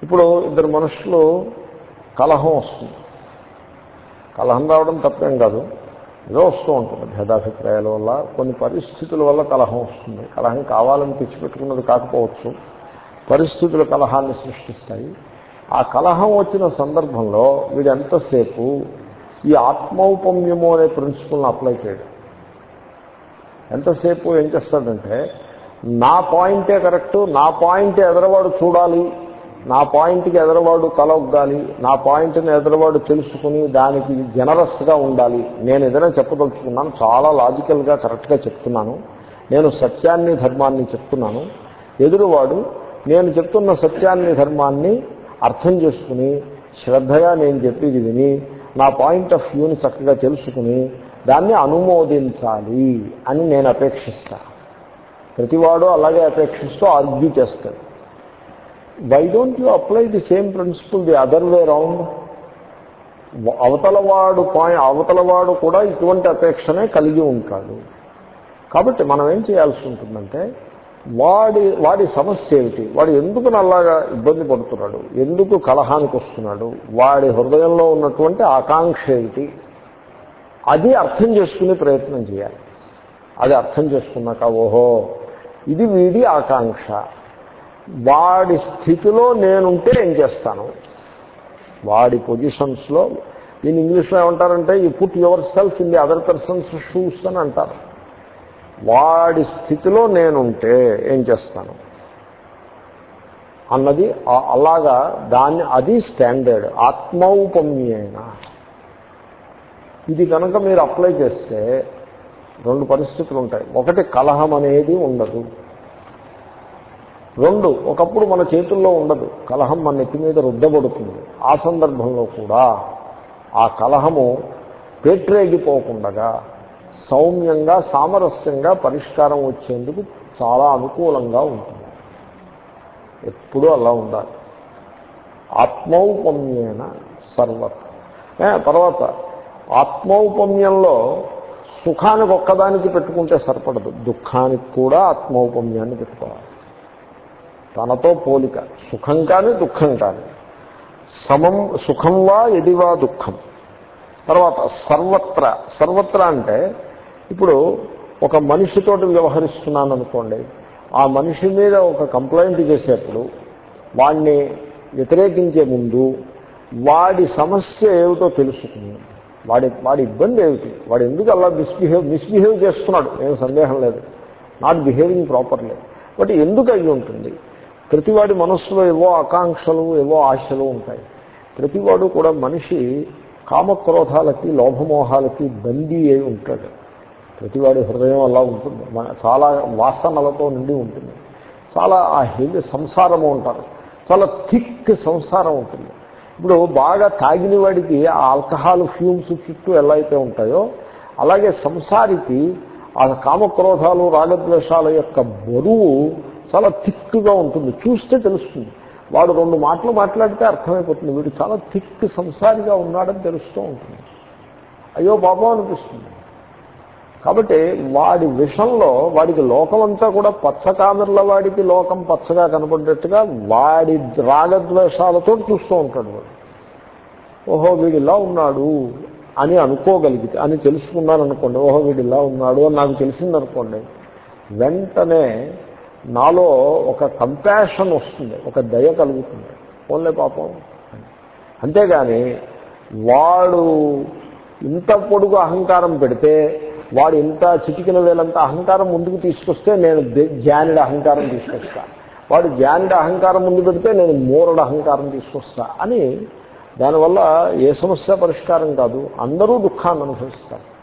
ఇప్పుడు ఇద్దరు మనుషులు కలహం వస్తుంది. కలహం రావడం తప్పేం కాదు. ఏదో వస్తూ ఉంటుంది భేదాభిప్రాయాల వల్ల కొన్ని పరిస్థితుల వల్ల కలహం వస్తుంది. కలహం కావాలని తెచ్చిపెట్టుకున్నది కాకపోవచ్చు. పరిస్థితులు కలహాన్ని సృష్టిస్తాయి. ఆ కలహం వచ్చిన సందర్భంలో వీడు ఎంతసేపు ఈ ఆత్మౌపమ్యము అనే ప్రిన్సిపల్ని అప్లై చేయడం. ఎంతసేపు ఏం చేస్తాడంటే నా పాయింటే కరెక్టు నా పాయింటే ఎదరవాడు చూడాలి నా పాయింట్కి ఎదరవాడు తలొగ్గాలి నా పాయింట్ని ఎదరవాడు తెలుసుకుని దానికి జనరస్గా ఉండాలి. నేను ఏదైనా చెప్పదలుచుకున్నాను చాలా లాజికల్గా కరెక్ట్గా చెప్తున్నాను. నేను సత్యాన్ని ధర్మాన్ని చెప్తున్నాను. ఎదురువాడు నేను చెప్తున్న సత్యాన్ని ధర్మాన్ని అర్థం చేసుకుని శ్రద్ధగా నేను చెప్పేది విని నా పాయింట్ ఆఫ్ వ్యూని చక్కగా తెలుసుకుని దాన్ని అనుమోదించాలి అని నేను అపేక్షిస్తాను ప్రతివాడు అలాగే అపేక్షిస్తూ ఆర్గ్యూ చేస్తాడు. Why don't you apply the same principle the other way round అవతలవాడు point అవతలవాడు కూడా ఇటువంటి అపేక్షనే కలిగి ఉంటాడు. కాబట్టి మనం ఏం చేయాల్సి ఉంటుందంటే వాడి వాడి సమస్య ఏమిటి? వాడు ఎందుకు నల్లాగా ఇబ్బంది పడుతున్నాడు? ఎందుకు కలహానికి వస్తున్నాడు? వాడి హృదయంలో ఉన్నటువంటి ఆకాంక్ష ఏమిటి? అది అర్థం చేసుకునే ప్రయత్నం చేయాలి. అది అర్థం చేసుకున్నాక ఓహో ఇది వీడి ఆకాంక్ష. వాడి స్థితిలో నేనుంటే ఏం చేస్తాను? వాడి పొజిషన్స్లో దీన్ని ఇంగ్లీష్లో ఏమంటారంటే ఈ put yourself in the other person's shoes అని అంటారు. వాడి స్థితిలో నేనుంటే ఏం చేస్తాను? అన్నది అలాగా దాన్ని అది స్టాండర్డ్ ఆత్మౌపమ్యేన. ఇది కనుక మీరు అప్లై చేస్తే రెండు పరిస్థితులు ఉంటాయి ఒకటి కలహం అనేది ఉండదు. రెండు ఒకప్పుడు మన చేతుల్లో ఉండదు. కలహం మన నెత్తి మీద రుద్దబడుతుంది. ఆ సందర్భంలో కూడా ఆ కలహము పేట్రేగిపోకుండా సౌమ్యంగా సామరస్యంగా పరిష్కారం వచ్చేందుకు చాలా అనుకూలంగా ఉంటుంది. ఎప్పుడూ అలా ఉండాలి. ఆత్మౌపమ్యేన సర్వత్. తర్వాత ఆత్మౌపమ్యంలో సుఖానికి ఒక్కదానికి పెట్టుకుంటే సరిపడదు. దుఃఖానికి కూడా ఆత్మౌపమ్యాన్ని పెట్టుకోవాలి. తనతో పోలిక సుఖం కానీ దుఃఖం కానీ సమం సుఖం వా ఎదివా దుఃఖం. తర్వాత సర్వత్ర సర్వత్ర అంటే ఇప్పుడు ఒక మనిషితోటి వ్యవహరిస్తున్నాను అనుకోండి ఆ మనిషి మీద ఒక కంప్లైంట్ చేసేప్పుడు వాడిని వ్యతిరేకించే ముందు వాడి సమస్య ఏమిటో తెలుసుకుంది వాడి వాడి ఇబ్బంది ఏమిటి వాడు ఎందుకు అలా మిస్బిహేవ్ మిస్బిహేవ్ చేస్తున్నాడు ఏం సందేహం లేదు. నాట్ బిహేవింగ్ ప్రాపర్లీ బట్ ఎందుకు అయి ఉంటుంది ప్రతివాడి మనస్సులో ఏవో ఆకాంక్షలు ఏవో ఆశలు ఉంటాయి. ప్రతివాడు కూడా మనిషి కామక్రోధాలకి లోభమోహాలకి బందీ అయి ఉంటాడు. ప్రతివాడి హృదయం అలా ఉంటుంది. చాలా వాసనలతో నిండి ఉంటుంది. చాలా ఆ హెవీ సంసారము ఉంటారు చాలా థిక్ సంసారం ఉంటుంది. ఇప్పుడు బాగా తాగిన వాడికి ఆ ఆల్కహాల్ ఫ్యూమ్స్ చుట్టూ ఎలా అయితే ఉంటాయో అలాగే సంసారికి ఆ కామక్రోధాలు రాగద్వేషాల యొక్క బరువు చాలా థిక్గా ఉంటుంది. చూస్తే తెలుస్తుంది. వాడు రెండు మాటలు మాట్లాడితే అర్థమైపోతుంది. వీడు చాలా థిక్ సంసారిగా ఉన్నాడని తెలుస్తూ ఉంటుంది. అయ్యో పాపం అనిపిస్తుంది. కాబట్టి వాడి విషంలో వాడికి లోకం అంతా కూడా పచ్చకామెర్ల వాడికి లోకం పచ్చగా కనపడేట్టుగా వాడి రాగద్వేషాలతో చూస్తూ ఉంటాడు వాడు. ఓహో వీడు ఇలా ఉన్నాడు అని అనుకోగలిగితే అని తెలుసుకున్నాను అనుకోండి ఓహో వీడు ఇలా ఉన్నాడు అని నాకు తెలిసిందనుకోండి. వెంటనే నాలో ఒక కంపాషన్ వస్తుంది ఒక దయ కలుగుతుంది. ఓన్లే పాపం. అంతేగాని వాడు ఇంత పొడుగు అహంకారం పెడితే వాడు ఇంత చిటికిన వేలంత అహంకారం ముందుకు తీసుకొస్తే నేను దే- జానుడి అహంకారం తీసుకొస్తా. వాడు జానుడి అహంకారం ముందు పెడితే నేను మూరుడు అహంకారం తీసుకొస్తా అని దానివల్ల ఏ సమస్య పరిష్కారం కాదు. అందరూ దుఃఖాన్ని అనుభవిస్తారు.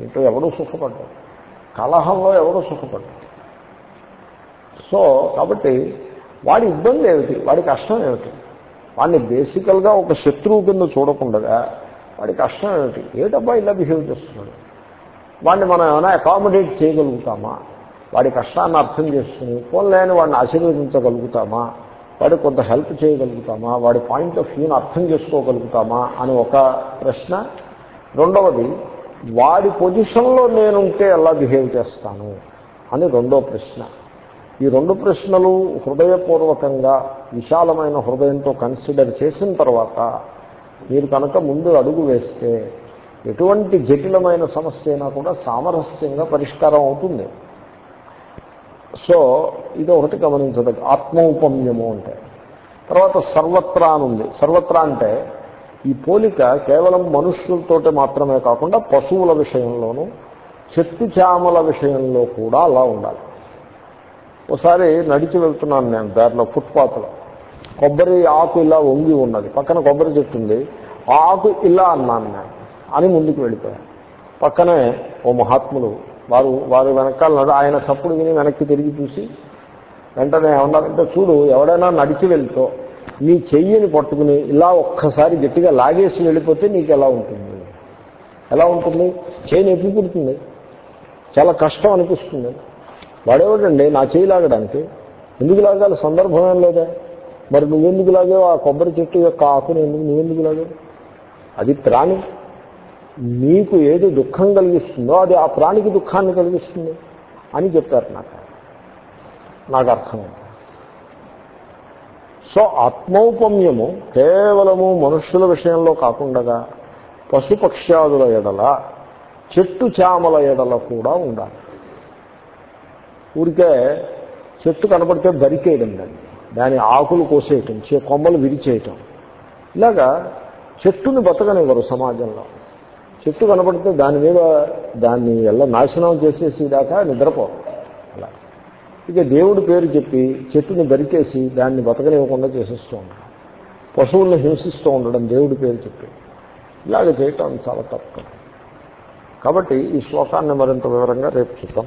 దీంట్లో ఎవడూ సుఖపడ్డారు కలహంలో ఎవడూ సుఖపడ్డారు సో కాబట్టి వాడి ఇబ్బంది ఏమిటి? వాడి కష్టం ఏమిటి? వాడిని బేసికల్గా ఒక శత్రువు కింద చూడకుండా వాడి కష్టం ఏమిటి? ఏటబ్బా ఇలా బిహేవ్ చేస్తున్నాడు? వాడిని మనం ఏమైనా అకామిడేట్ చేయగలుగుతామా? వాడి కష్టాన్ని అర్థం చేసుకుని పోన్లేని వాడిని ఆశీర్వదించగలుగుతామా? వాడికి కొంత హెల్ప్ చేయగలుగుతామా? వాడి పాయింట్ ఆఫ్ వ్యూని అర్థం చేసుకోగలుగుతామా? అని ఒక ప్రశ్న. రెండవది వాడి పొజిషన్లో నేనుంటే ఎలా బిహేవ్ చేస్తాను? అని రెండో ప్రశ్న. ఈ రెండు ప్రశ్నలు హృదయపూర్వకంగా విశాలమైన హృదయంతో కన్సిడర్ చేసిన తర్వాత మీరు కనుక ముందు అడుగు వేస్తే ఎటువంటి జటిలమైన సమస్య అయినా కూడా సామరస్యంగా పరిష్కారం అవుతుంది. సో ఇది ఒకటి గమనించదగ్గ ఆత్మౌపమ్యము అంటే. తర్వాత సర్వత్రా అని ఉంది. సర్వత్రా అంటే ఈ పోలిక కేవలం మనుష్యులతోటి మాత్రమే కాకుండా పశువుల విషయంలోనూ చెట్టు చామల విషయంలో కూడా అలా ఉండాలి. ఒకసారి నడిచి వెళ్తున్నాను నేను దారిలో ఫుట్పాత్లో కొబ్బరి ఆకు ఇలా వంగి ఉన్నది. పక్కన కొబ్బరి చెట్టు ఉంది. ఆ ఆకు ఇలా అన్నాను నేను అని ముందుకు వెళ్ళిపోయాను. పక్కనే ఓ మహాత్ములు వారు వారు వెనకాల ఆయన సప్పుడు విని వెనక్కి తిరిగి చూసి వెంటనే ఏమన్నారంటే చూడు ఎవడైనా నడిచి వెళ్తో నీ చెయ్యిని పట్టుకుని ఇలా ఒక్కసారి గట్టిగా లాగేసి వెళ్ళిపోతే నీకు ఎలా ఉంటుంది? ఎలా ఉంటుంది? చేయి నొప్పి పుడుతుంది. చాలా కష్టం అనిపిస్తుంది. వాడేవాడండి? నా చేయి లాగడానికి. ఎందుకు లాగాలి? సందర్భం ఏం లేదా? మరి నువ్వెందుకు లాగావు? ఆ కొబ్బరి చెట్టు యొక్క ఆకుని ఎందుకు నువ్వెందుకు లాగావు? అది ప్రాణి. నీకు ఏది దుఃఖం కలిగిస్తుందో అది ఆ ప్రాణికి దుఃఖాన్ని కలిగిస్తుంది అని చెప్పారు నాకు. నాకు అర్థమైంది. సో ఆత్మౌపమ్యము కేవలము మనుష్యుల విషయంలో కాకుండా పశుపక్ష్యాదుల ఎడల చెట్టు చామల ఎడల కూడా ఉండాలి. ఊరికే చెట్టు కనపడితే బరికేయడం దాన్ని దాని ఆకులు కోసేయటం చే- కొమ్మలు విరిచేయటం. ఇలాగా చెట్టుని బతకనివ్వరు సమాజంలో. చెట్టు కనపడితే దాని మీద దాన్ని ఎలా నాశనం చేసేసి దాకా నిద్రపోరు. అలా. ఇక దేవుడి పేరు చెప్పి చెట్టుని బరికేసి దాన్ని బతకనివ్వకుండా చేసేస్తూ ఉండడం పశువుల్ని హింసిస్తూ ఉండడం దేవుడి పేరు చెప్పి. ఇలాగ చేయటం చాలా తప్పు. కాబట్టి ఈ శ్లోకాన్ని మరింత వివరంగా రేపు చూద్దాం.